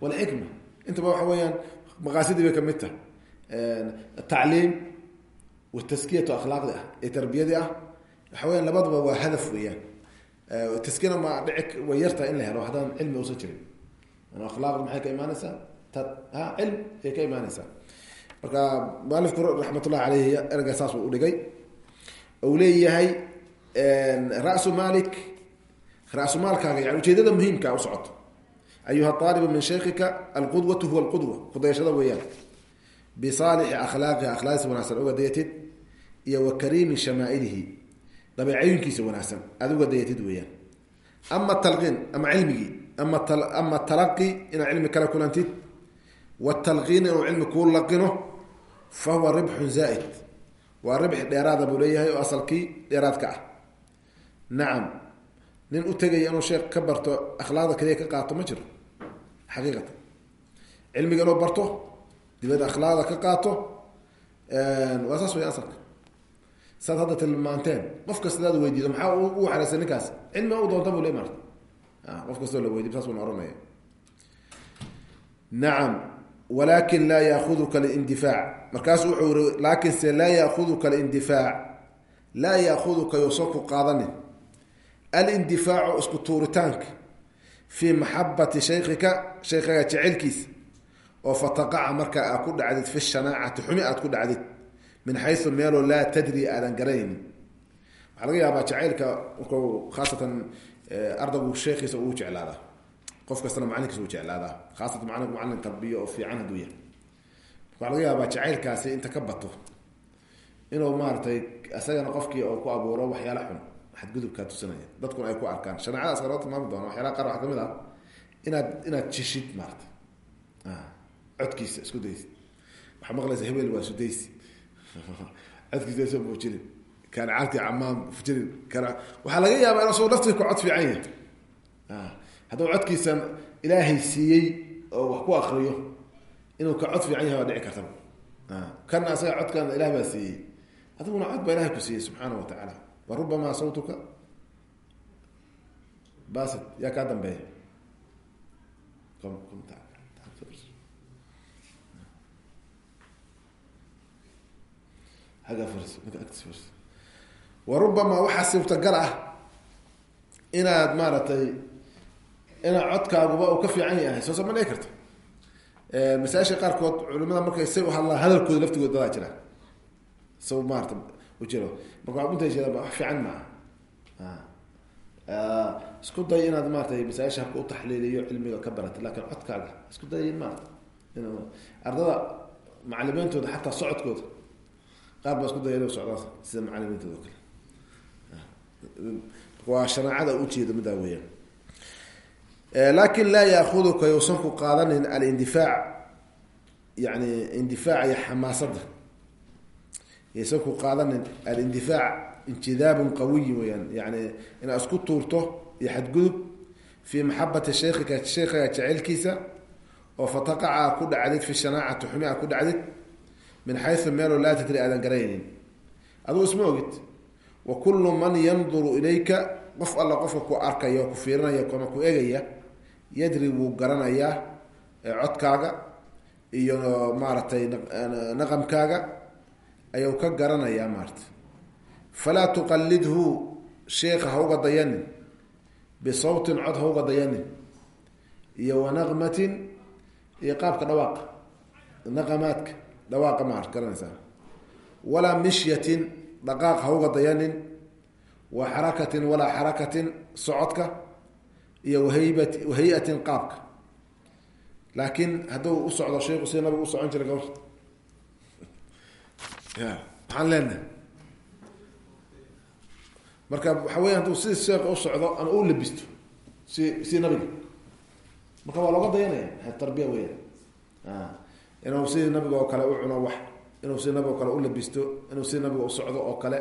walxikma intaba waxa weeyaan maqaasidii bay ka mid tahay atacliim wataskiyatu akhlaaqdi ah ee tarbiyadii ah waxa weyan labaduba waa hadaf weeyaan taskina ma dhici way yartahay in la helo haddaan cilmi uusan jirin. Akhlaaqda maxay ka imaaneysaa ta ha cilm ayay ka imaaneysaa marka mualifku raxmat ullahi aleyhi erga saas uu udhigay u leeyahay rasu malik rasu maalkaaga yani ujeedada muhiimka u socoto ayuha aalibu min shaykika alqudwatu huwa lqudwa kudayashada weeyaan. Bisaalixi akhlaaqihi akhlaaqdiisa wanaagsan uga dayatid iyo wa kariimi shamaailihi dabeecooyinkiisa wanaagsan. Aada uga dayatid weeyaan. Ama talqiin ama cilmigii ama ama talaqi inaad cilmi kala kulantid wtalqiin inuu cilmi kuu laqino fa huwa ribxun zaaid. Waa ribx dheeraada buu leeyahay oo asalkii dheeraadka ah. Nacam nin u tegaya inuu sheekh ka barto akhlaaqda kaliya ka qaato ma jiro. Xaqiiqatan. Cilmiga inuu barto dibad akhlaaqda ka qaato waa saas way asalka saad hadda tilmaanteen qof kasta daad weydiido maxaa u xareysan ninkaas? Cilmiga u doonta bu le maarta qof kastoo la weydiy saas buna ohanaya nacam walakin laa yaakuduka lindifaac markaasu wuxuu iri laakinse laa yaakuduka lindifaac laa yaakuduka yousan ku qaadanin. Alindifaacu isku tuuritaanka fii maxabati shaykika shaykaga jecelkiisa oo fataqaca markaa aad ku dhacdid fi shanaacati xumi aad ku dhacdid min xayu meeloo laa tadri aadan garanaynin waxaa laga yaabaa jacaylka marku khaasatan ardaygu sheekiisa uu jeclaadaa qof kastana macalinkiisa uu jeclaadaa khaasatan macalinku macalin tarbiya oo fiican hadduu waxaa laga yaabaa jacaylkaasi inta ka bato inuu maaratay isagana qofkii oo ku abuuro waxyaala xun xadgudubkaa tusinaya dadkuna ay ku arkaan. Shanaacadaas kaloo tilmaami doona waxyaalaha qaar waxaa ka mid ah inaad inaad jishid maarata codkiisa isku daysid waxaa maqlaysa hebel waa sudaysi codkiisa soo muujinin kan calki camaan fujirin kana waxaa laga yaabaa in asagoo laftiisa ku cod fiican yahay. Hadduu codkiisan ilaahay siiyey oo wax ku akriyo inuu ka cod fiican yahay waa dhici kartaba kana asaga codkan ilah baa siiyey. Adiguna cod baa ilahay ku siiyey subxaana wa tacaala wa rubamaa sawtuka. Basit yaa kaa dambeeya wa rubamaa waxaa suurtagal ah inaad maaragtay inaad codkaaguba uu ka fiican yahay soo sama dhici karto masaaisha qaarkood culimada markay say u hadlaan hadalkooda laftigood dadaa jira. Sa maarata u jiro. Marka waa unta jeeda wax fiican maaha. Isku day inaad maaratay masaaisha habka u taxliiliyo cilmiga ka barata laakiin codkaaga isku day maarata ardada macalimiintooda xataa socodkooda qaar baa isku daya ina socdaan sida macalimiintooda kale. Waa shanaacada ujeeda midaa weyaan laakiin laa yaakuduka yousan ku qaadanin alindifaac yani indifaac iyo xamaasada. Yaysan ku qaadanin alindifaac injidaabun qawiyi weyaan yani inaad isku tuurto iyo xadgudub fii maxabati shaykika shaykiga jecelkiisa oo fataqaca ku dhacdid fi shanaacati xumi a ku dhacdid min xayu meeloo laa tadri aadan garaynin. Aduu isma ogid wa kullu man yanduru ilayka qof alla qofka ku arkaya ku fiirinaya kama ku egaya yadri wuu garanayaa codkaaga iyo maaragtay naqamkaaga ayuu ka garanayaa maarata falaa tuqalidhu sheekha ha uga dayanin bisawtin cod ha uga dayanin iyo wanaqmatin iyo qaabka dhawaaqa naqamaadka dhawaaqa maarata garanaysaa. Walaa mishyatin dhaqaaq ha uga dayanin. Wa xarakatin walaa xarakatin socodka. Iyo wahaybat wahay-atin qaabka. Laakiin hadduu u socdo sheiku sida nabigu u socon jiray gabr ya maxaan leenahay? Marka waxa weya hadduu si sheeka u socdo ama u labisto si si nabiga. Marka waa looga dayanaya tarbiya weya inuu si nabiga oo kale u cuno wax inuu si nabiga oo kale u labisto inuu si nabiga u socdo oo kale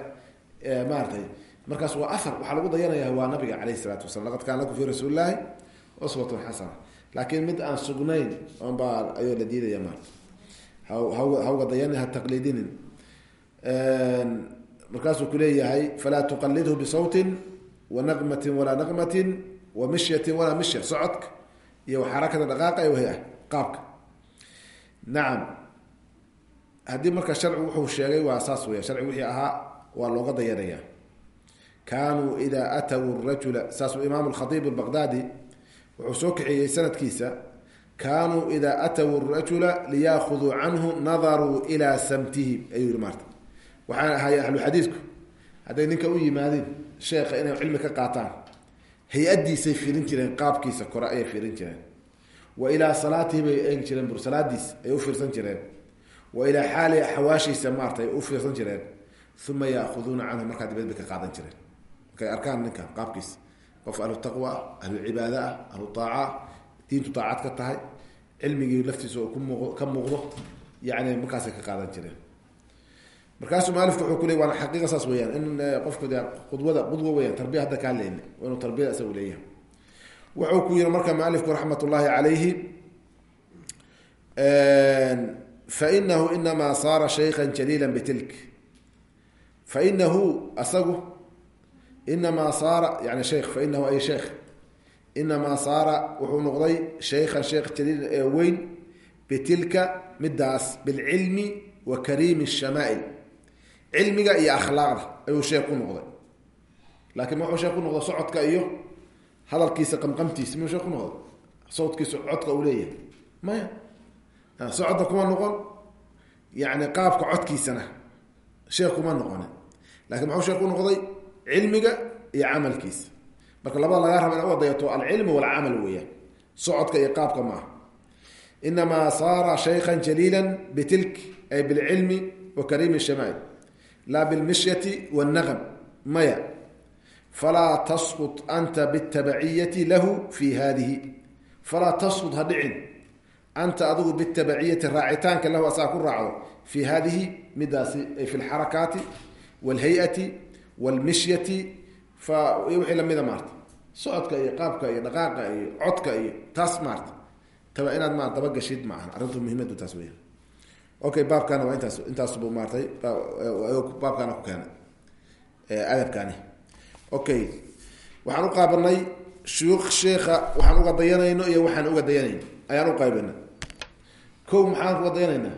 maaratay markaas waa ahar waxaa lagu dayanaya waa nabiga caleyh isalaatu wasalam laqad kaana lakum fi rasuuli llahi uswatun xasana. Laakiin mid aan sugnayn on baa ayuu la diidaya maarata hawga dayani ha taqliidinin markaasuu kuleeyahay falaa tuqalidhu bisawtin wa walaa naqmatin wa mishyatin walaa mishya socodka iyo xarakada dhaqaaqa wahay ah qaabka nacam haddii marka sharcigu wuxuu sheegay waa saas weya sharcigu wixii ahaa waa looga dayanaya kaanuu ida ataw rajula saasuu imaam khaiib baqdaadi wuxuu soo kaxeeyey sanadkiisa. Kaanuu ida ataw rajula liyaakuduu canhu nadaruu ilaa samtihi ayuu yihi maarta. Waxaan ahaye ahlu xadiidku hadday ninka u yimaadeen sheekha inay cilmi ka qaataan hay'adiisay fiirin jireen qaabkiisa kore ayay fiirin jireen wa ilaa salaatihi bay eegi jireen bur salaadiis ay u fiirsan jireen. Wa ilaa xaali xawaashiisa maarta ay u fiirsan jireen. Uma yaakuduuna canhu markaa dibad bay ka qaadan jireen. Markay arkaan ninka qaabkiisa qof ahlu taqwa ah ahlu cibaada ah ahlu aaca diintu taacad ka tahay cilmigii laftiisa oo ka muuqdo yani markaasay ka qaadan jireen. Markaasuu mualifku wuxuu ku ley waana xaqiiqa saas weyaan in qofku de qudwada qudwa weyaan tarbiya hadda ka hadlayna waa inuu tarbiyada isagu leeyahay wuxuu ku yihi marka mualifku raxmat ullahi calayhi fainahu inamaa saara shaykha jaliila bitilk. Fainahu asagu inamaa saara yani sheekh fainahu ay sheekh inamaa saara wuxuu noqday shaykhan sheekh jaliilan ee weyn bitilka midaas bilcilmi wa kariimi shamaail. Cilmiga iyo akhlaaqda ayuu sheekh ku noqday. Laakiin ma wuxuu sheekh ku noqday socodka iyo hadalkiisa qamqamtiisa miyuu sheekh ku noqday? Sawdkiisa codka uu leeyahay. Maya. Socodda kuma noqon. Yani qaabka codkiisana sheekh kuma noqonin. Lakin muxuu sheekh noqday? Cilmiga iyo camalkiisa. Marka labada lagaa raba ina u adayato alcilm walcamal weeyaan. Socodka iyo qaabka maaha inamaa saara shaykhan jaliila bitilk ay bilcilmi wa kariimi shamaail laa bilmishyati wاnaqm maya falaa tasqut anta bitabaciyati lahu fi hadihi falaa tasqut ha dhicin anta adigu bitabaciyati raacitaanka lahu asaa ku raacdo fi hadihi midaasi ay fi lxarakaati wاlhay-ati wاlmishyati fa wixii lamida maarta socodka iyo qaabka iyo dhaqaaqa iyo codka iyo taas maarta taba inaad ma dabagashid ma aha arrintu muhimadu taas weya okay baabkana waa intaas intaasbu maaratay baabkaana ku keenay adabkaani okay waxaan u qaabanay shuyuukh sheikha waxaan uga dayanayno iyo waxaan uga dayanayno ayaan u qaybina ko maxaan uga dayanaynaa?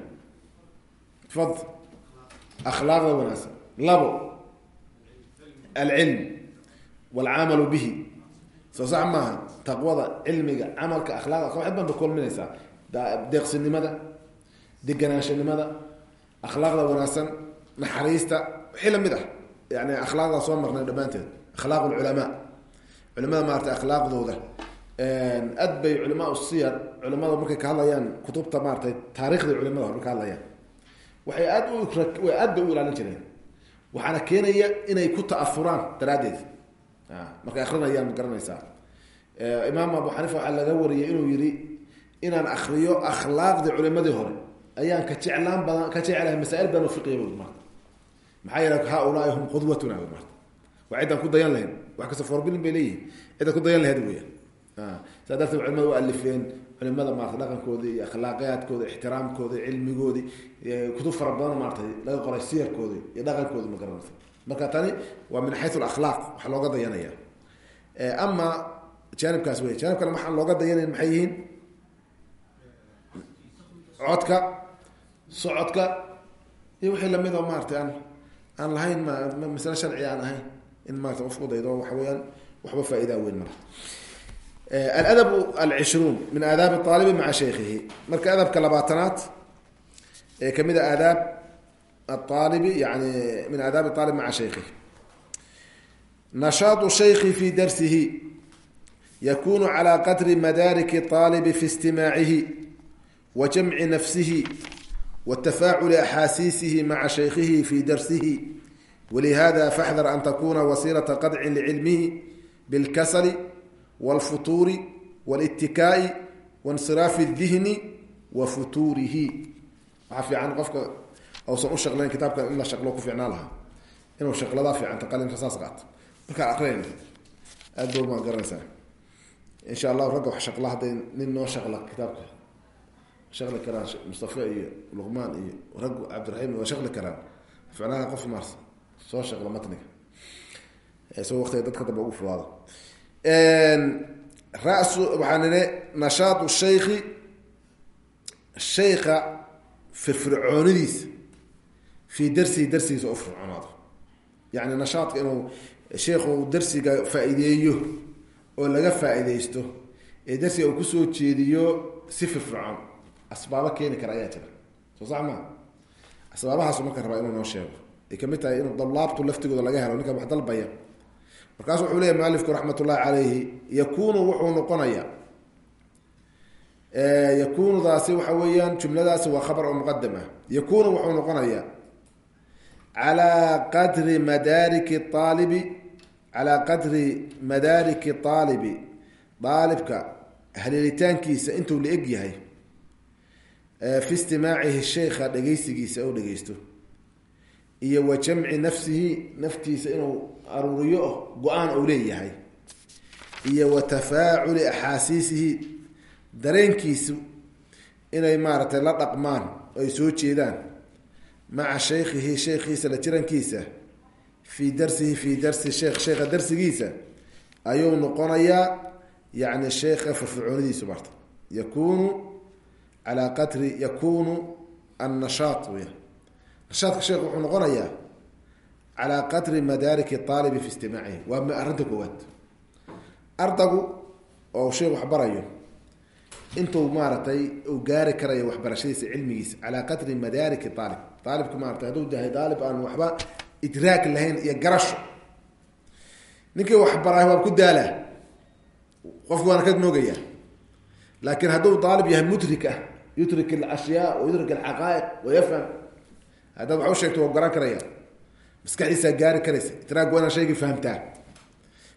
Fad akhlaaqda wanaagsan. Labo. Alcilm walcamalu bihi. Soo sax maaha. Taqwada cilmiga camalka akhlaaqda. Waxaad baan ba kulminaysaa. Deeqsinimada deganaanshanimada akhlaaqda wanaagsan naxariista wixii la mid ah yani akhlaaqdaa soo marnay dhammaanteed akhlaaq lculamaa culimada maarata akhlaaqdooda aad bay culamaa siyar culimada markay ka hadlayaan kutubta maaratay taarikhda culimada hore ka hadlayaan waxay aad aad bay u ilaalin jireen waxaana keenaya inay ku ta'afuraan daraaddeed markay akrinayaan ma garanaysaa imaam abu xaniifa waxaa laga wariyay inuu yihi inaan akriyo akhlaaqdii culimadii hore ayaan ka jeclaan badan ka jeclahay masaail wy marta maxaa yeele haaulaai hum qudwatuna waa ciddaan ku dayan lahayn wax kasta foorbilin bay leeyihiin ciddaan ku dayan lahayd weyaan saa darteed culimada u alifeen culimada maarata dhaqankoodii iyo akhlaaqiyaadkooda ixtiraamkooda cilmigoodii kutub fara badan maaratay laga qoray siyarkoodi iyo dhaqankooda ma garanaysa marka tani waa min xayu akhlaaq waxa looga dayanaya ama jaanibkaas wey jaanib kale waxaan looga dayanayn maxay yihiin? Codka socodka iyo wixii la mid oo maaratay aan aan lahayn ma masale sharci aan ahayn in maarata qofku daydo waxa weyaan waxba faa-idaa weyn mara aladab alcishruun min aadaabi aalibi maca shaykhihi marka adabka labaatanaad ee ka mid a aadaab aalibi yani min aadaabi aalib maca shaykhihi nashaatu shaykhi fi darsihi yakunu calى qadri madariki aalibi fi istimaacihi wa jamci nafsihi watafaaculi axaasiisihi maca shaykhihi fi darsihi walihada faxdar an takuna wasiilata qadcin licilmihi bilkasali wاlfutuuri wاlitikaai waاnsiraafi اdihni wa futuurihi waxaa fiican qofka ausan u shaqlayn kitaabkan in la shaqlo ku ficnaa lahaa inuu shaqladaa fiicanta qalinka saas qaato markaa aqrinayna aad ba maa garanaysaa insha allahu ragga wax shaqla hadday nin noo shaqla kitaabka shaqli karaan mustafa iyo luqmaan iyo rag cabdiraxiim waa shaqli karaan. Ficnaha qof maars soo shaqla matniga. Isagoo waqtiga dadka dambe ugu fudaado rasu waxaa nine nashaatu shaykhi shayka firfircoonidiisa. Fii darsihi darsigiisa u fircoonaado yani nashaadka inuu sheikhu darsiga faa-iideeyo oo laga faa-ideysto ee darsiga uu ku soo jeediyo si firfircoon asbaabo keeni kara ayaa jira. Soo sax maa asbaabahaasu marka rabaa inuu noo sheego. Ay ka mid tahay inuu dablaabtu laftigooda laga helo ninka wax dalbaya. Markaasu wuxuu leeyahy mualifku raxmat ullahi calayhi yakunu wuxuu noqonaya yakunudaasi waxa weeyaan jumladaasi waa khabar oo muqadam ah. Yakunu wuxuu noqonaya calaa qadri madaariki aalibi calaa qadri madaariki aalibi daalibka haleelitaankiisa intuu la eg yahay fi istimaacihi sheykha dhegeysigiisa oo dhegeysto iyo wa jamci nafsihi naftiisa inuu aruuriyo go'aan uu leeyahay. Iyo wa tafaaculi axaasiisihi dareenkiisu inay maaragtay la dhaqmaan ay soo jeedaan. Maca shaykhihi sheekhiisa la jirankiisa fii darsihi fii darsi sheekh sheekha darsigiisa ayuu noqonayaa yani sheekha firfircoonidiisu marta yakunu calaa qadri yakunu annashaat wey nashaadka sheekh wuxuu noqonayaa calaa qadri madaariki aalibi fi istimaacihi waa arrinta koowaad. Ardagu oo sheekh waxbarayo intuu maaragtay uu gaari karayo waxbarashadiisa cilmigiisa calaa qadri madaariki aalib aalibka maarata hadduu yahay aalib aan waxba idraag lahayn iyo garasho. Ninkii waxbaraay waa ku daalaa qofku waana ka noogaya laakiin hadduu aalib yahay mudrik ah yudrik alashyaa wa yudrik alxaqaa'iq wayafham haddaad wax u sheegto waa garan karaya maskaxdiisaa gaari karaysa. Idraag waa inaa shaygii fahamtaa.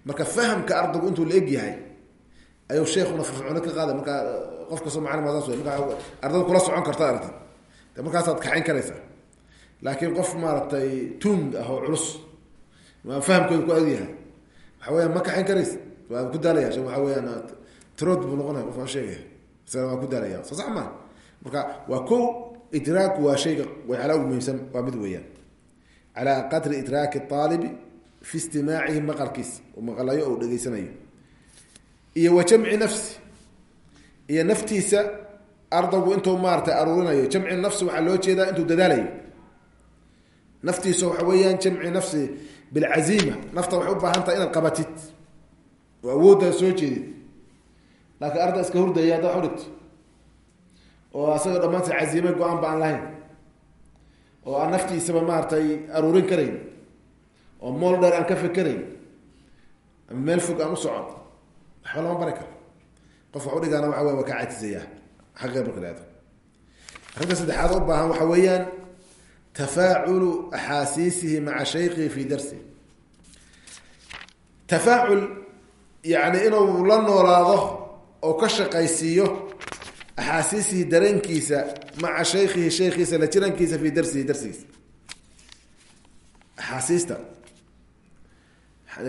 Marka fahamka ardaygu intuu la eg yahay ayuu sheekuna firfircoonid ka qaada markaa qof kastoo macalin saas wey markaa ardada kula socon karta aragtid de markaasaad kaxayn karaysaa laakiin qof maaragtay tung ah oo culus aa fahamkooda ku adyahay waxa weyaan ma kaxayn karaysa. Waa ku daalaya. Waxa weyaan trod buu noqonaya qof waa maa marka waa ko idraaku waa shayga waxyaala ugu muhiimsan waa mid weeyaan. Calaa qadri idraaki aalibi fi istimaacihi maqalkiisa u maqalayo oo dhegeysanayo iyo wa jamci nafsi iyo naftiisa ardaygu intuu maaratay aruurinayo jamci nafsi waxaa loo jeedaa intuu dadaalayo. Naftiisa waxa weeyaan jamci nafsi bilcaziima nafta waxay u baahan tahay inaad qabatid. Oo awooddaa soo jeedid. Laakiin arday iska hurdaya haddaa udhigto oo asaga dhammaanta caziime go'aan ba aan lahayn oo aan naftiisaba maaratay aruurin karayn oo mool dheer aan ka fekerayn ama meel fog aan u socon waxba lama bari karo. Qof wax udhigaana waxa wey waa ka caajizaya xaqiiqa marka lahado arrinta saddexaad u baahan waxa weeyaan tafaaculu axaasiisihi maca shaykhihi fi darsihi tafaacul yani inuu la noolaado oo ka shaqaysiiyo axaasiisihi dareenkiisa maca shaykhihi shaykhiisa la jirankiisa fi darsihi darsigiisa axaasiista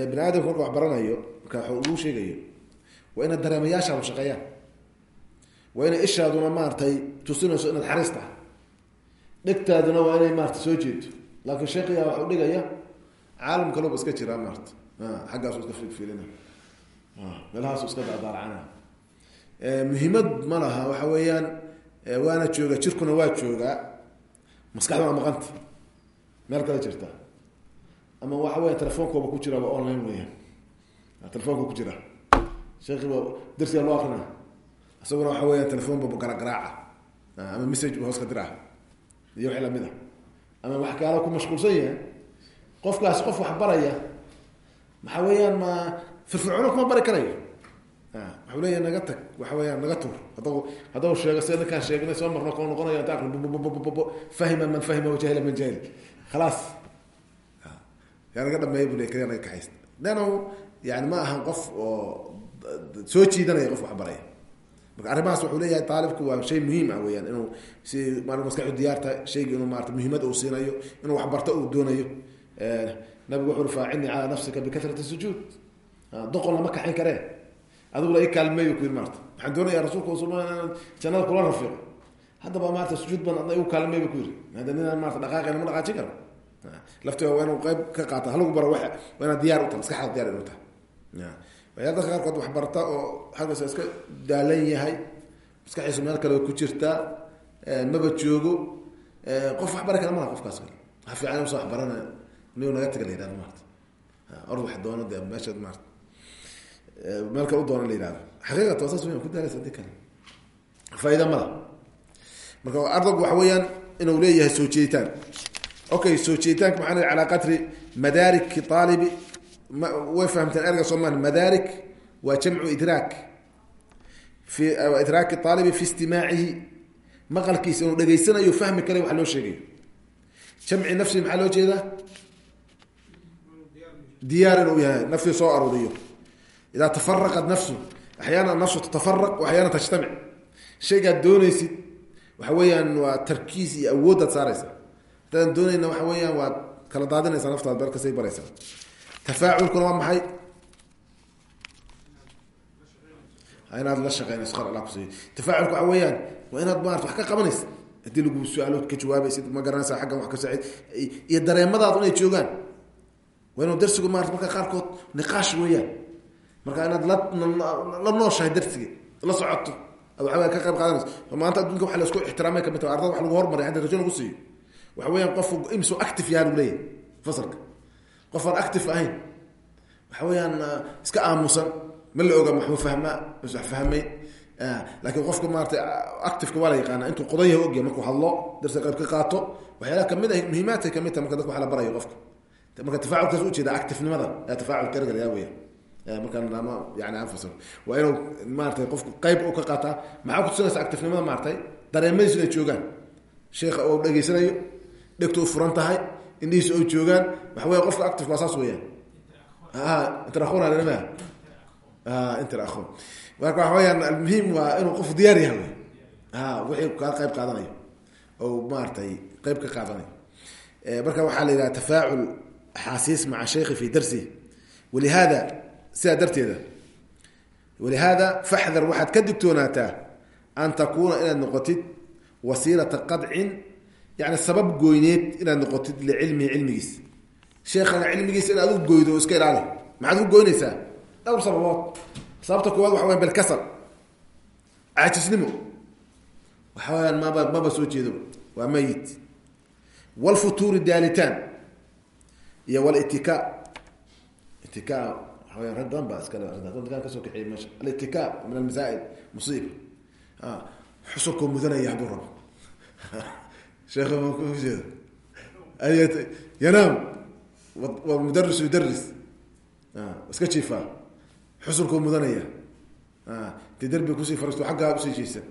bani aadamka marka wax baranayo marka wax uu sheegayo waa inaad dareemayaashaadu shaqeeyaan. Waa inay ishaaduna maaratay tusinayso inaad xariis tahay. Dhegtaaduna waa inay maarata soo jeedo. Laakiin sheekiyaa wax u dhigaya caalam kaleba iska jiraa maarata xaggaasu iska fiilina. Meelahaasu iska daadaaracana muhiimad ma laha waxa weeyaan waana jooga jirkuna waa joogaa maskaxda waa maqanta. Meel kale jirta. Ama waxa weya telefonkooba ku jiraaba online weya telefonka ku jira. Sheekiiba darsiga loo akrina isaguna waxa weya telefonba garaagaraaca ama message ba hoos ka dira iyo wixii la mid a ama wax kaala ku mashquulsan yahay qofkaas qof wax baraya maxaa weeyaan ma firfircoono kuma bari karayo leeyahay naga tag. Waxa hadda haddau sheego sida ninkaan sheegnay soo marno anta akri bbbb fahima man arrimahaas wuxuu leeyahay ah si faacilnii calaa nafsika bikatrati sujuud. Doqon lama kaxayn karee adigula i kaalmeeyo ku yiri maarata waxaan doonaya rasulka suma jannada kula rafiiqo. Haddaba maarata sujuud ban adna igu kaalmeey ku yiri hada ninaan maarata dhaqaaqayna ma dhaqaajin karo. Lafteeda waa inuu qayb ka qaata halagu baro wa waa inaad diyaar u tahay. Maskaxda diyar inu tahay. Waxyaa dadka qaarkood wax barta oo xaggaas iska daalan yahay. Maskaxiisu meel kale ku jirtaa maba joogo. Qof wax bari kara malaha qofkaas kale. Waxa fiican usa wax barana. Niu naga taga la yihahdo maarata ord wax doono dee meesha maarata meel kale u doona la yihahdo xaqiiqata saas weyan ku daalaysa haddii kale. Faaida mala marka ardaygu waxa weeyaan inuu leeyahay soo jeeditaan. Okay soo jeeditaanka maxaa l calaa qadri madaariki aalibi way fahamteen erga soomaali madaarik waa jamcu idraak. Fi idraaki aalibi fi istimaacihi. Maqalkiisa inuu dhegeysanayo fahmi karayo wax loo sheegayo. Jamci nafsi maxaa loo jeedaa idaa tafaraqat nafsu axyaana nafsu tatafaraq axyaana tajtamic shaygaad doonaysid waxa weeyaan waa tarkiis iyo awooddaad saaraysa haddaadan doonayna waxa weeyaan waad kala daadinaysaa naftaad beel kastay baraysaa tafaaculkuna waa maxay inaad la shaqeynayso qar alla kusiiy tafaaculka waxa weeyaan waa inaad maarata wax ka qabanaysa haddii lagu su'aalood ka jawaabaysid ma garanaysa xaggan wax ka saaid iyo dareemadaadu inay joogaan waa inuu darsigu maarata marka qaarkood niqaash marka inaad la nooshahay darsiga la socoto ka qayb qaadanaysa maanta adduunka waa la isku ixtiraamay ka mid taha ardada wax lagu hormaray hadda rajo lagu siiyo. Waxa weeyaan qofku imsoo active yaha lagu leeyahy fasalka. Qof aan active ahayn waxa weeyaan iska aamusan ma la oga maxuu fahmaa mas wax fahmay. Laakiin qofka maarata activeka waa la yaqaana intuu qodayah ogya markuu hadlo darsi qayb ka qaato waxyaalaha ka mid ah muhiimaadkay ka mid taha marka dadka wax la barayo qofka. Marka tafaaculkaas ujeeda activenimada yaa tafaacul ergalaya weya markaan ama yani aan fasiro. Waa inuu maaratay qofku qayb u ka qaataa maxaa kutusinaysa activenimada maaratay dareemadiisu inay joogaan. Sheekha oo dhegeysanayo dhegta u furan tahay indhihiisa oo joogaan. Waxa weya qofka activeka waa saas weeyaan. Interakhon alma interakhon marka waxa weyaan almuhim waa inuu qof diyaar yaha wey wixii kaa qayb qaadanayo. Oo maaratay qayb ka qaadanayo. Marka waxaa la yidhaha tafaacul axaasiis maca sheikhi fi darsihi walihada sidaa darteeda. Walihaada faxdar waxaad ka digtoonaataa an takuuna inaad noqotid wasiilata qadcin yani sabab goyneed inaad noqotid licilmihi cilmigiis. Sheekhaga cilmigiisa inaad u goydo iska ilaali. Maxaad ku goynaysaa? Dhowr sababood. Sababta koowaad waxa weya belkasal. Caajisnimo. Waxa weyaan maba maba soo jeedo. Waa mayit wlfutuuri daalitaan. Iyo wlitika itika waa rag badan baa iskale dadkaan ka soo kaxeeyey meesha. Alitika min almasaail musiib. Xusulkoo mudanaya hadduu rabo. Sheekh kujeeda yanaam. Wa mudaris yudaris iska jiifaa xusulkoo mudanaya. Inti derbi ku sii fariisto xaggaa u sii jeesa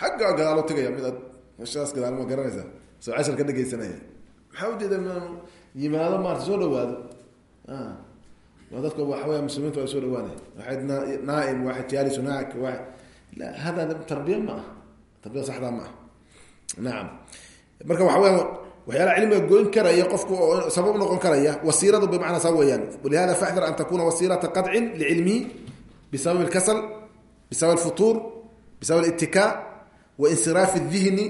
xaggaa gadaalo tegaya mid ad meeshaas gadaal ma garanaysaa soo cashar ka dhegeysanaya maxaa ujeeda yimaado maarata soo dhawaado dadka waxaweya muslimiintu ay soo dhawaanay waxayd naaim waxayd jaalis naak waa la hada tarbiya ma aha. Tarbiya saxdaa ma aha. Nacam marka waxa weya waxyaalaha cilmiga goyn karaya qofku oo sabab noqon karaya wasiiradu bimacnaa saa weeyaan. Walihada faxdar an takuna wasiirata qadcin licilmihi bisabab alkasal bisabab alfutuur bisabab alitikaa wa insiraaf adihni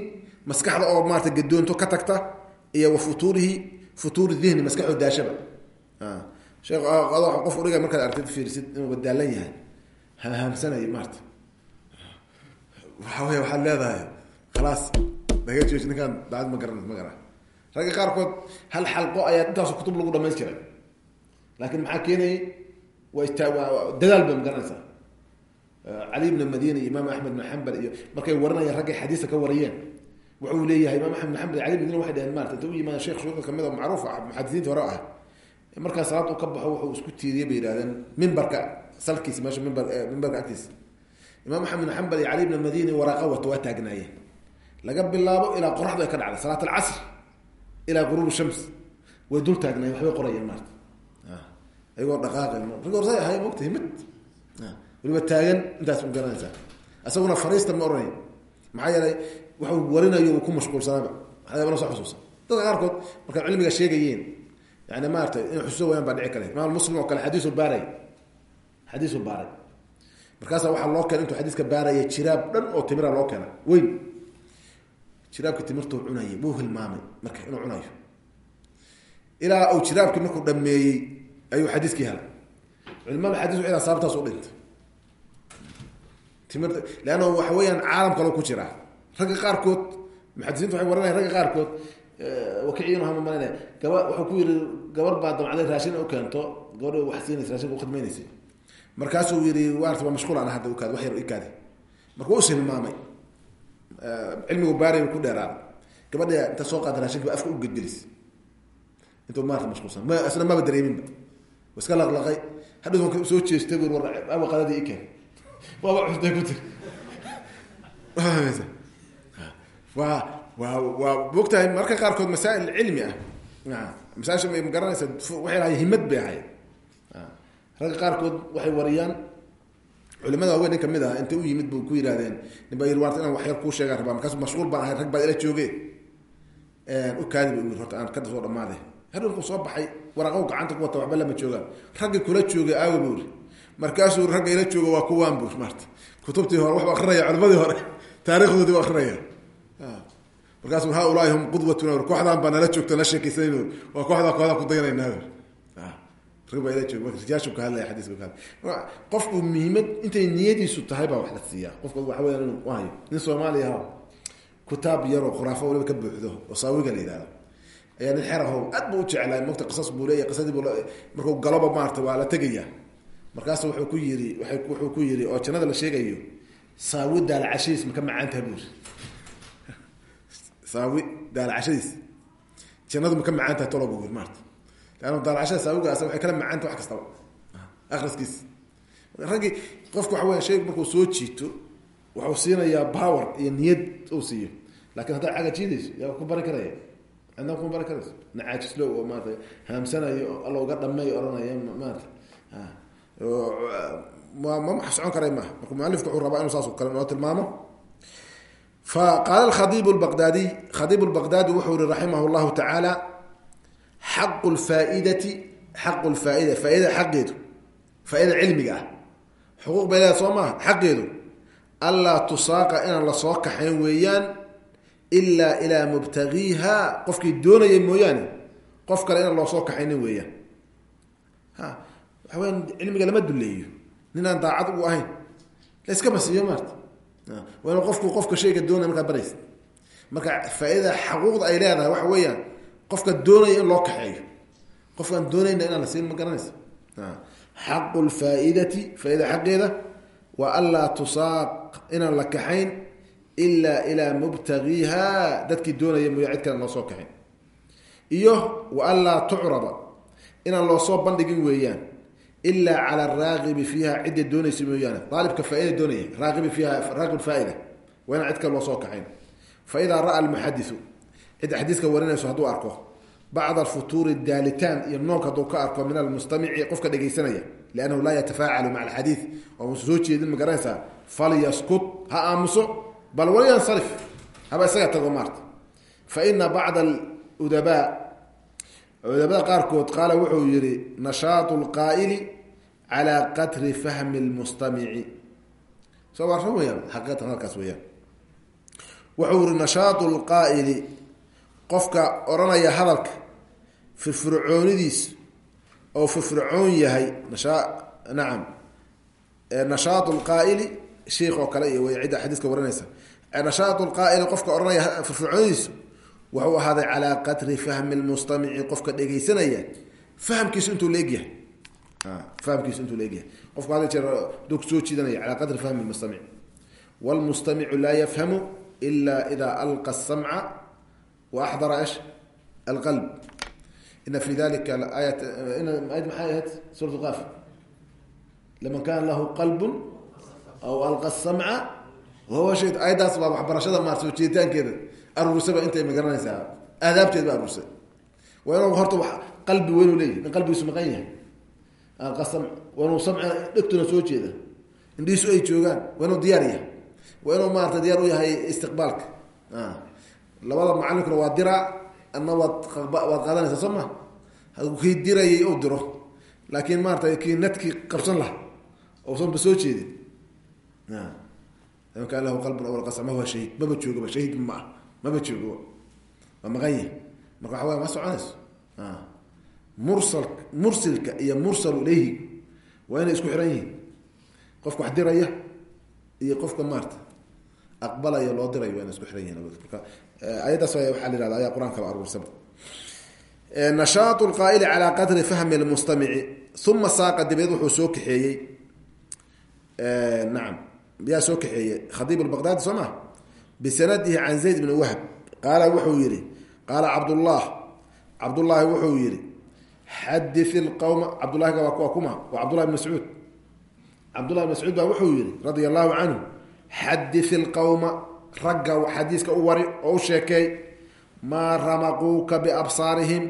maskaxda oo maarata gadoonto ka tagta iyo wa futuurihi futuur dihni maskaxoo daashaba ah sheekh qof udhiga markaad artid fiirsid inuu badaalan yahay. Hahamsanay maarata waxa wey waxaad leedahay khalaas. Naga jooji ninkaan daacad ma garan ma gara ragga qaarkood hal xalqo ayaa intaasu kutub lagu dhamayn jiray. Laakin maxaa keenayay waa ista dadaal ba ma garanaysaa cali bn madini iyo imaam axmed bin xambal iyo markay waranayaan raggay xadiista ka wariyeen. Wuxuu leeyahay imaam axmed bin xambal cali bn madini waxay dhaheen maarata inta yimaada sheekh shuuka ka mid oo macruuf ah muxadisiinta hore ah markaa salaad u ka baxo wuxuu isku tiiriyey bay yihahdeen mimbarka salkiisa meesha mimbar mimbarka agtiisa. Imaam axmed xambal iyo cali bn madini waraaqa wato waa taagnaayeen. Laga bilaabo ilaa qoraxdu ay ka dhacday salaat alcasr ilaa quruub shams. Way dul taagnaayeen waxbay qorayeen maarta. Ayagoo dhaqaaqay. Ahay mogta himad waliba taagan intaas ma garanaysaa. Isaguna fariista ma oranay maxaa yeelay waxuu warinayo uu ku mashquulsanaaba waxyaaba soo xusuusa dadka qaarkood markaa cilmiga sheegayeen yani maarata in xusuuso wayaan baa dhici kale imaam muslim oo kale xadiisu baaray xadiisu baaray markaasa waxaa loo keena intuu xadiiska baaraya jiraab dhan oo timira loo keena weyn jiraabka timirtuu cunayay wuu hilmaamay marka inuu cunayo ilaa uu jiraabkii markuu dhameeyey ayuu xadiiskii helay culimada xadiis dhahan sababtaas u dhintay timirta leanna waxa weeyaan caalam kaloo ku jiraa ragga qaarkood muxadisiinta waxay waranaya ragga qaarkood wakiciinhama malanaya gaba wuxuu ku yiri gabar baa damcday raashin u keento. Gabadh wax siinaysa raashinka ukhidmaynaysay markaasuu yiri waarta waa mashquul aan hadda ukaadi wax yar ikaadi marka waa ushilmaamay cilmigu baari ku dheeraaday gabadha inta soo qaada raashinka afka u gedgelis intuu maarta mashquulsan. Ma isna maba dareeminba. Wa iska laqlaqay. Hadhow soo jeestay bu war awa qadadii ikeen waaba custay ku tiri waa waa mogtahay marka qaarkood masaa'il cilmi ah. Masaaisha ma garanaysa waxay lahay himad bay ahayd ragga qaarkood waxay wariyaan. Culimada waaweyn nin ka mid ah inta u yimid bu ku yidhahdeen nin baa yiri waarta inaan wax yar kuu sheegaan rabaa markaasu mashquul baan ahay rag baa ila jooge u kaadiba u yiri horta aan kada soo dhamaaday hadhow markuu soo baxay waraaqow gacanta ku wata waxba lama joogaan. Raggii kula joogay aawa buu iri markaasuu ragga ila jooga waa kuwaan bu maarta kutubtii bu markaasu haulaai hum qudwatuna kooxdaan baa nala joogta na sheekeysanayno waa kooxdaa kooxdaa ku dayanayna rag baa ila jooga rijaashu ka hadlaya xadiiska ka hadlaya qofku muhiimad intay niyadiisu tahay baa wax la siiyaa. Qofka waxa weya inuu hayo nin soomaaliya kutaab yaroo khuraafo waliba ka buuxdo oo saawiga la ayaa nin xeraho aad bu u jeclaa. Mogta qisas buu leeyahy qisadii bu markuu galoba maarata waa la tegaya markaasu wuxuu ku yiri wuxuu ku yiri oo jannada la sheegayo saawi daalacashadiis maka macaantaha buuri saawi daalacashadiis jannadu maka macaantaha tolo bu yiri maarata leanna daalacashada saawigaas waxay kala macaanta wax kastaba. Akriskiis raggii qofku waxa weya shaygu markuu soo jiito waxuu siinayaa power iyo niyad uu siiyo. Lakin haddaad caga jiidayso yaa ku bari karaya. Cidna kuma bari karayso. Nacaajislo oo maarata haamsanayo alla uga dhameey ohanaya maarata ma socon kara maaha. Marka mualifku wuxuu rabaa inu saas kale noo tilmaamo fa qaala khadiib baqdaadiy khadiib lbaqdaadi wuxuu yihi raximah llahu tacaala xaqu lfaaidati xaqu lfaaida faaidada xaqeedu faaida cilmiga ah xuquuq bay leedahay soo maaha xaqeedu anlaa tusaaqa inaan la soo kaxayn weeyaan ilaa ilaa mubtagiiha qofkii doonaya mooyaane qof kale inaan loo soo kaxaynin weeyaan ha waxa weya cilmiga lama duleeyo ninaan daacad waa qofku qofka shayga doonaya markaa baraysa marka faaidada xaquuqda ay leedahay waxa weeyaan qofka doonaya in loo kaxeeyo. Qofkaan doonayna inaan la siin ma garanaysa xaqu lfaaidati faaida xaqeeda wa anlaa tusaaq inaan la kaxayn ilaa ilaa mubtagiiha dadkii doonaya mooya cid kale loo soo kaxayn iyo wa anlaa tucrada inaan loo bandhigin weeyaan ilaa cala araagibi fiiha cidda doonaysa mooyaane aalibka faaida doonaya raagibi fiiha raagib faaida waa inaan cid kale loo soo kaxayn fa idaa ra'a almuxadisu cidda xadiiska warinayso hadduu arko bacda alfutuuri daalitaan iyo noonka hadduu ka arko min almustamici qofka dhegaysanaya liannahu laa yatafaacalu maca alxadiid oo musa soo jeedin ma garanaysaa falyaskut ha aamuso bal walyansarif haba isaga tago maarta fa ina bacda aludabaa udabada qaarkood qaala wuxuu yihi nashaatu lqaa'ili calaa qadri fahmi lmustamici soo waa weyaan xaqiiqatan halkaas weyaan wuxuu yihi nashaatu lqaa'ili qofka odhanaya hadalka firfircoonidiis oo firfircoon yahay nasha nacam nashaatu lqaa'ili sheikh oo kale iyo way cidda xadiiska warinaysa nashaatu lqaa'ili qofka odhanaya firfircoonidiis wuxuu ahaaday calaa qadri fahmi lmustamici qofka dhegaysanaya fahamkiisu intuu laegyahay fahamkiisu intuu laegyahay qofku had jeer duu ku soo jiidanaya calaa qadri fahmi lmustamic wlmustamicu laa yafhamu ila ida alqa samca waaxdara ish alqalb ina fi dalika aayat ayad maxay ahayd suurat qaaf laman kana lahu qalbu aw alqa samca wahuwa shay ayaddaas baa waxbarashada maar soo jeeditaankeeda aruursaba intay ma garanaysaa. Aadaabteed ba aruursa waa inuu horta wa qalbi weynu leeyahy in qalbigiisu maqan yahay. Alqasam waa inuu dhegtuna soo jeeda. Indhihiisu ay joogaan waa diyaar yahay. Waa inuu diyaar u yahay istiqbaalka. Labada macalinkuna waa diraa adna waad waad qaadanaysaa soo ma? Kii dirayay u diro. Laakiin maarata kii nadkii qabsan laha ousanba soo jeedin. Man kaan lahu qalbun aw alqasam mahuwa shahiid maba joogaba shahiid ma ah maba joogo? Waa maqan yahi marka waxa wey ma soconayso. Mursal mursilka iyo mursalu ilayhi waa inay isku xiran yihiin. Qofka wax diraya iyo qofka maarta aqbalaya loo diray waa isku xiran yihiin marka ayaddaas waxaa la yihahda ayaa la aruursaba nashaatu lqaa'ili calaa qadri fahmi lmustamici uma saaqa dabeed wuxuu soo kaxeeyey. Nacam yaa soo kaxeeyey. Khadiib lbaqdaadi bisanadihi can zayd bni wahb. Qaala wuxuu yihi qaala cabdullah cabdullaahi wuxuu yihi xadii lqowma cabdullahiga waa kuma waa cabdullahi bn mascuud. Cabdullahi bn mascuud baa wuxuu yihi radia allahu canhu xadii lqowma ragga xadiiska u wari oo u sheekeey maa ramaquuka biabsaarihim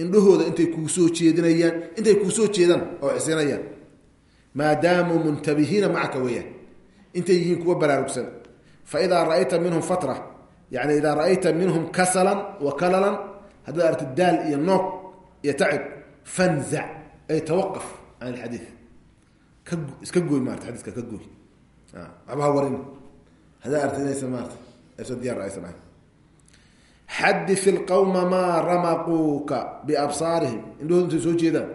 indhahooda intay kuu soo jeedinayaan intay kuu soo jeedaan oo xisinayaan. Maadaamuu muntabihiina macaka weeyaan intay yihiin kuwa baraarugsan fa idaa ra'ayta minhum fatra yani idaa ra'ayta minhum kasalan wa kalalan haddaad aragti daal iyo noog iyo tacib fanzac ay tawaqaf can alxadiid ka iska gooy maarata xadiiska ka gooy. Waxba ha warin. Haddaa aragti inaysan maarata aysan diyaar aysan ahayn. Xadith ilqawma maa ramaquuka biabsaarihim. Indhahood intay soo jeedaan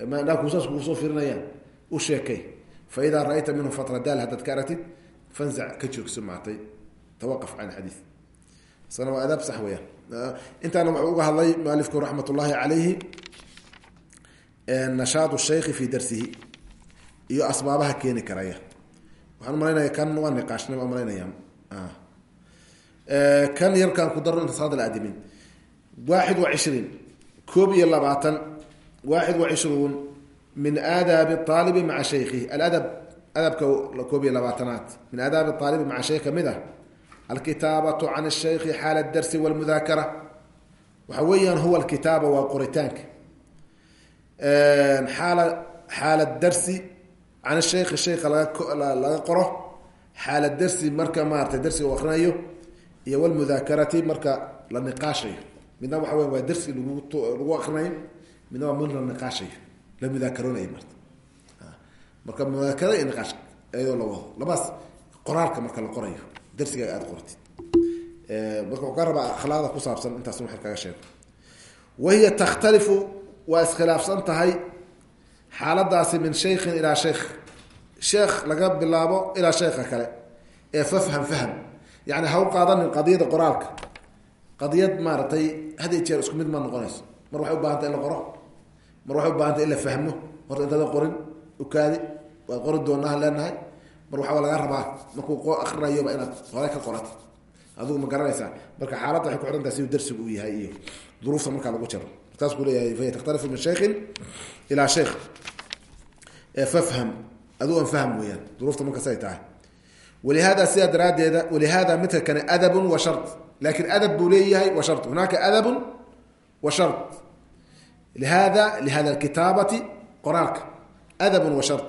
indhaa kuusaas kugu soo firinayaan. U sheekay. Fa idaa ra'ayta minhum fatra daal haddaad ka aragtid fanzac ka joogso maartay tawaqaf can xadiid isana waa adaab sax weeyaan intaana wuxuu uga hadlay mualifku raxmat ullaahi calayhi nashaad shaykhi fi darsihi iyo asbaabaha keeni karaya waxaan u malaynaya kan waa niqaashnay waa malaynaya kan yarkaan ku daro intisaad adimin waaxid wa cishriin koob iyo labaatan waaxid wa cishruun min aadaabi aalibi maca shaykhihi aladab adabka koob iyo labaatanaad min aadaabi aalibi maca shaykh ka mid ah alkitaabatu can shaykhi xaala darsi walmudaakara waxa weeyaan huwa alkitaaba waa qoritaanka xaala xaala darsi can shaykhi shayka laga qoro xaala darsi marka maarata darsiga u akrinayo iyo walmudaakarati marka la niqaashayo midna waxa weya waa darsi lagu akrinayo midna waa min la niqaashayo la mudaakaroonayo marta marka mudaakara iyo niqaash iyadoo la wado. Labaas qoraalka marka la qorayo. Darsiga aada qortid. Marka wuxuu rabaa akhlaaqda ku saabsan intaas wax kaga sheego wahiya takhtalifu waa iskhilaafsan tahay xaaladaasi min shaykhin ilaa shaykh. Sheekh laga bilaabo ilaa sheekha kale ee fafham fahm yani ha u qaadanin qadiyada qoraalka. Qadiyad maaragtay had iyo jeer isku mid ma noqonayso. Mar waxay ubahantay in la qoro. Mar waxay ubahantay in la fahmo. Horta intaada qorin ukaadi waa qori doonaha leenahay. Mar waxaa laga rabaa markuu akrinayoba inaad hore ka qorat adigu ma garanaysaa. Marka xaaladda waxay ku xidhantaha siduu darsigu uu yahay iyo duruufta markaa lagu jiro markaas kuu leeyahay fahiya takhtalifu min shaykhin ilaa shaykh. Fafham. Adigu an fahm weeyaan. Duruufta markaas ay tahay. Walihada sidaa daraadeeda walihada midka kane adabun wa shar laakiin adab buu leeyahay wa shar hunaaka adabun wa shar lihada lihada alkitaabati qoraalka. Adabun wa shar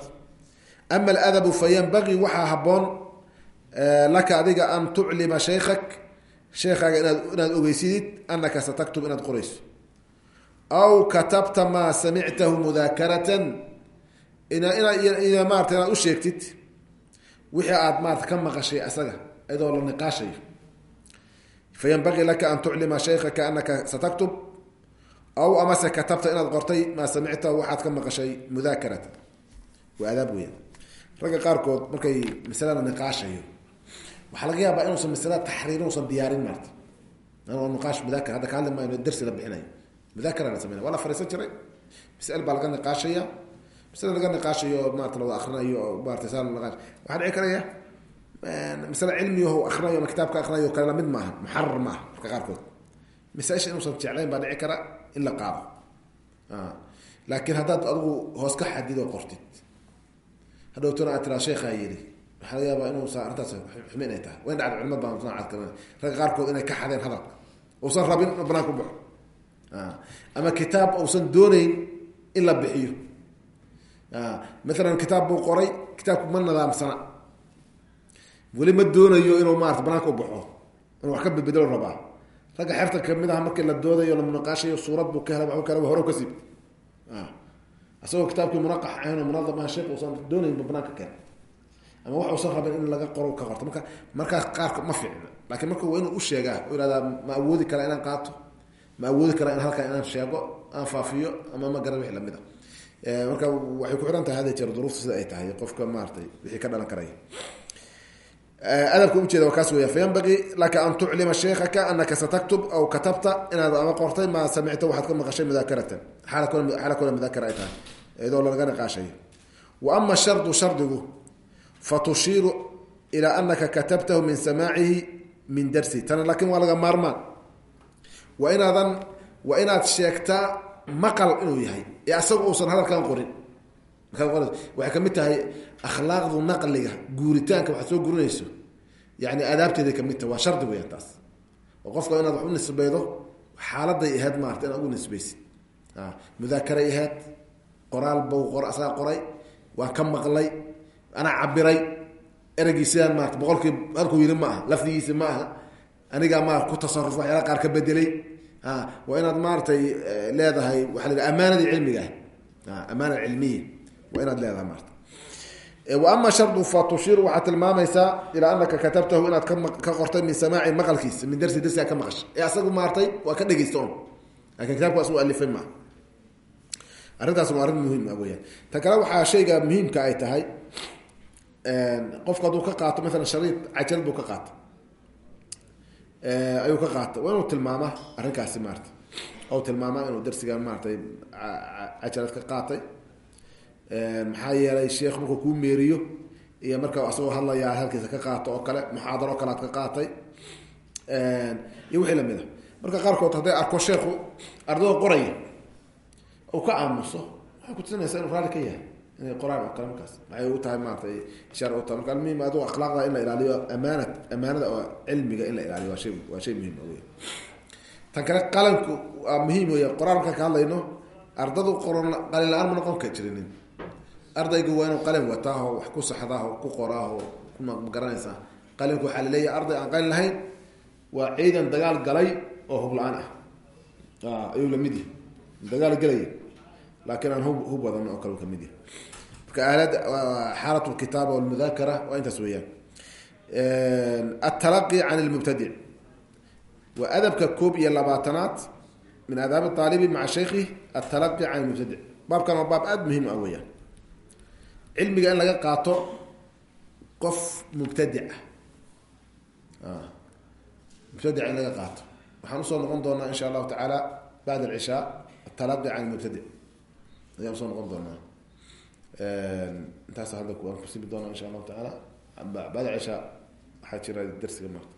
ama aladabu fayanbagii waxaa haboon laka adiga an tuclima shaykak sheekaaga inaad inaad ogeysidid anaka sataktub inaad qorayso aw katabta maa samictahu mudaakaratan ina inaad u sheegtid wixii aad maarata ka maqashay asaga iyadoo la niqaashayo fayanbagii laka an tuclima shaykaka anaka sataktub aw amase katabta inaad qortay maa samictahu waxaad ka maqashay mudaakaratan waa adaab weya ragga qaarkood markay masalada niqaashayo waxaa laga yaabaa inuusan masalada taxriir usan diyaarin maarta. Niqaash mudaakar hadda ka hadli maayo darsi la bixinayo. Mudaakara la sameynaya waa fariisan jiray. Masal baa laga niqaashaya masale laga niqaashayo maarata lawada akrinayo maarata saa niqaash. Waxaa dhici karaya masale cilmiyaho akrinayo ama kitaabka akrinayo kale la mid maaha muxarar maaha marka qaarkood. Masaaisha inuusan jeclayn baa dhici kara in la qaado. Laakiin haddaad adigu hoos ka xadid oo qortid hadhowtona aad tiraa sheekhaa yidhi waxaa laga yaabaa inuusa arrintaas xume inay tahay. Wayn dhacda culimad baa noocaad ka mid ragga qaarkood inay ka xadeen hadalka uusan rabin inuu banaan ku baxo. Ama kitaab uusan dooneyn in la bixiyo. Maalan kitaab buu qoray kitaabku ma nidaamsana weli ma doonayo inuu maarata banaanka u baxo inuu wax ka bedbedelo rabaa. Ragga xerta ka mid ah markii la doodayo la munaqaashayo suurad buu ka helay waxu kale hore ka siib isagoo kitaabkii munaqax ahayn oo munadam ah sheek uusan doonaynba banaanka keen ama wax uusan rabin in laga qoro ka qorto. Marka markaas qaarka ma fiicna. Laakiin marka waa inuu u sheegaa u ihahdaa ma awoodi kara inaan qaato? Ma awoodi kara in halkan inaan sheego aan faafiyo ama ma garan wixii la mid a marka waxay ku xihan tahay hada jeer duruufta sida ay tahay. Qofka maaratay wixii ka dhalan karaya adabka ujeeda waa kaas weya fayanbagii laka an tuclima sheekaka anaka sataktub aw katabta. Inaad ama qortay maa samicta waxaad ka maqashay mudaakaratan. Xaala kole mudaakara ay tahay iyadoo laga niqaashayo wa ama shardu shardigu fatushiiru ilaa anaka katabtahu min samaacihi min darsi. Tana laakiin waa laga maarmaan. Waa inaadan waa inaad sheegtaa maqal inuu yahay ee asaga uusan hadalkan qorin. Waxay ka mid tahay akhlaaqdu naqliga guuritaanka waxaad soo gurinayso yani aadaabteeday ka mid tahay waa shardi weyan taas. Oo qofka inaad wax u nisbeydo xaaladay ahayd maarata inaad ugu nisbaysid. Mudaakaray ahayd qoraal bau qor asagaa qoray waan ka maqlay anaa cabiray ereygii sidaan maarata boqolkii halkuu yiri ma aha lafdigiisi ma aha anigaa ma ku tasaruf waxyaala qaar ka bedelay a waa inaad maaratay leedahay waaa la amaanadii cilmiga ah amaana cilmiya waa inaad leedahay maarata ama shardu fa tushiru waxaad tilmaamaysaa ilaa anaka katabtahu inaad ka qortay min samaaci maqalkiisa min darsi darsiga ka maqasha ee asagu maaratay waa ka dhegeysta on laakiin kitaabka asu alifay maaha arrintaas waa arrin muhiim ah weyaan ta kale waxaa shayga muhiimka ay tahay qofku hadduu ka qaato maalan shariid cajal buu ka qaata ayuu ka qaata waa inuu tilmaamaa arrinkaasi maarata ou tilmaamaa maxaa yeelay sheekh markuu kuu meeriyo iyo marka asagoo hadlayaa halkiisa ka qaato oo kale muxaadaro o kale ad ka qaatay. Iyo wixii la mid a. Marka qaarkood hadday arko sheekhu ardada qoraya u ka aamuso waxay kutusinaysaa inuu raali ka yahay inay qoraan oo kale markaas. Maxay u tahay maaratay ishar u tahay. Marka almuhim adu akhlaaqda in la ilaaliyo amaanad amaanada oo cilmiga in la ilaaliyo waa shay waa shay muhiim wey tan kale qalanku waa muhiim wey qoraal markaan ka hadlayno ardadu qoran qalin la'aan ma noqon ka jirinin ardaygu waa inuu qalin wataaho wax ku saxdaaho ku qoraaho ma garanaysaa qalinku waxaa la leeyahay arday aan qalin lahayn waa ciidan dagaal galay oo hub la'aan ah. Ayuu la mid yahay. Dagaal gelaya laakiin aan hub wadan oo kale ka mid yahay. Marka aalad xaalat lkitaaba walmudaakara waa intaas weeyaan. Atalaqi can lmubtadic waa adabka koob iyo labaatanaad min aadaab aalibi maca shaykhi atalaqi can lmubtadic baabkan waa baab aada muhiim ah weyaan cilmiga in laga qaato qof mubtadic ah. Mubtadic in laga qaato. Waxaan u soo noqon doonaa insha allahu tacaala bacd alcishaa atalaqi can lmubtadic ayaan u soo noqon doonaa. Intaas hadda waan kusibi doonaa insha allahu tacaala. Bacd alcishaa waxaa jira darsiga marta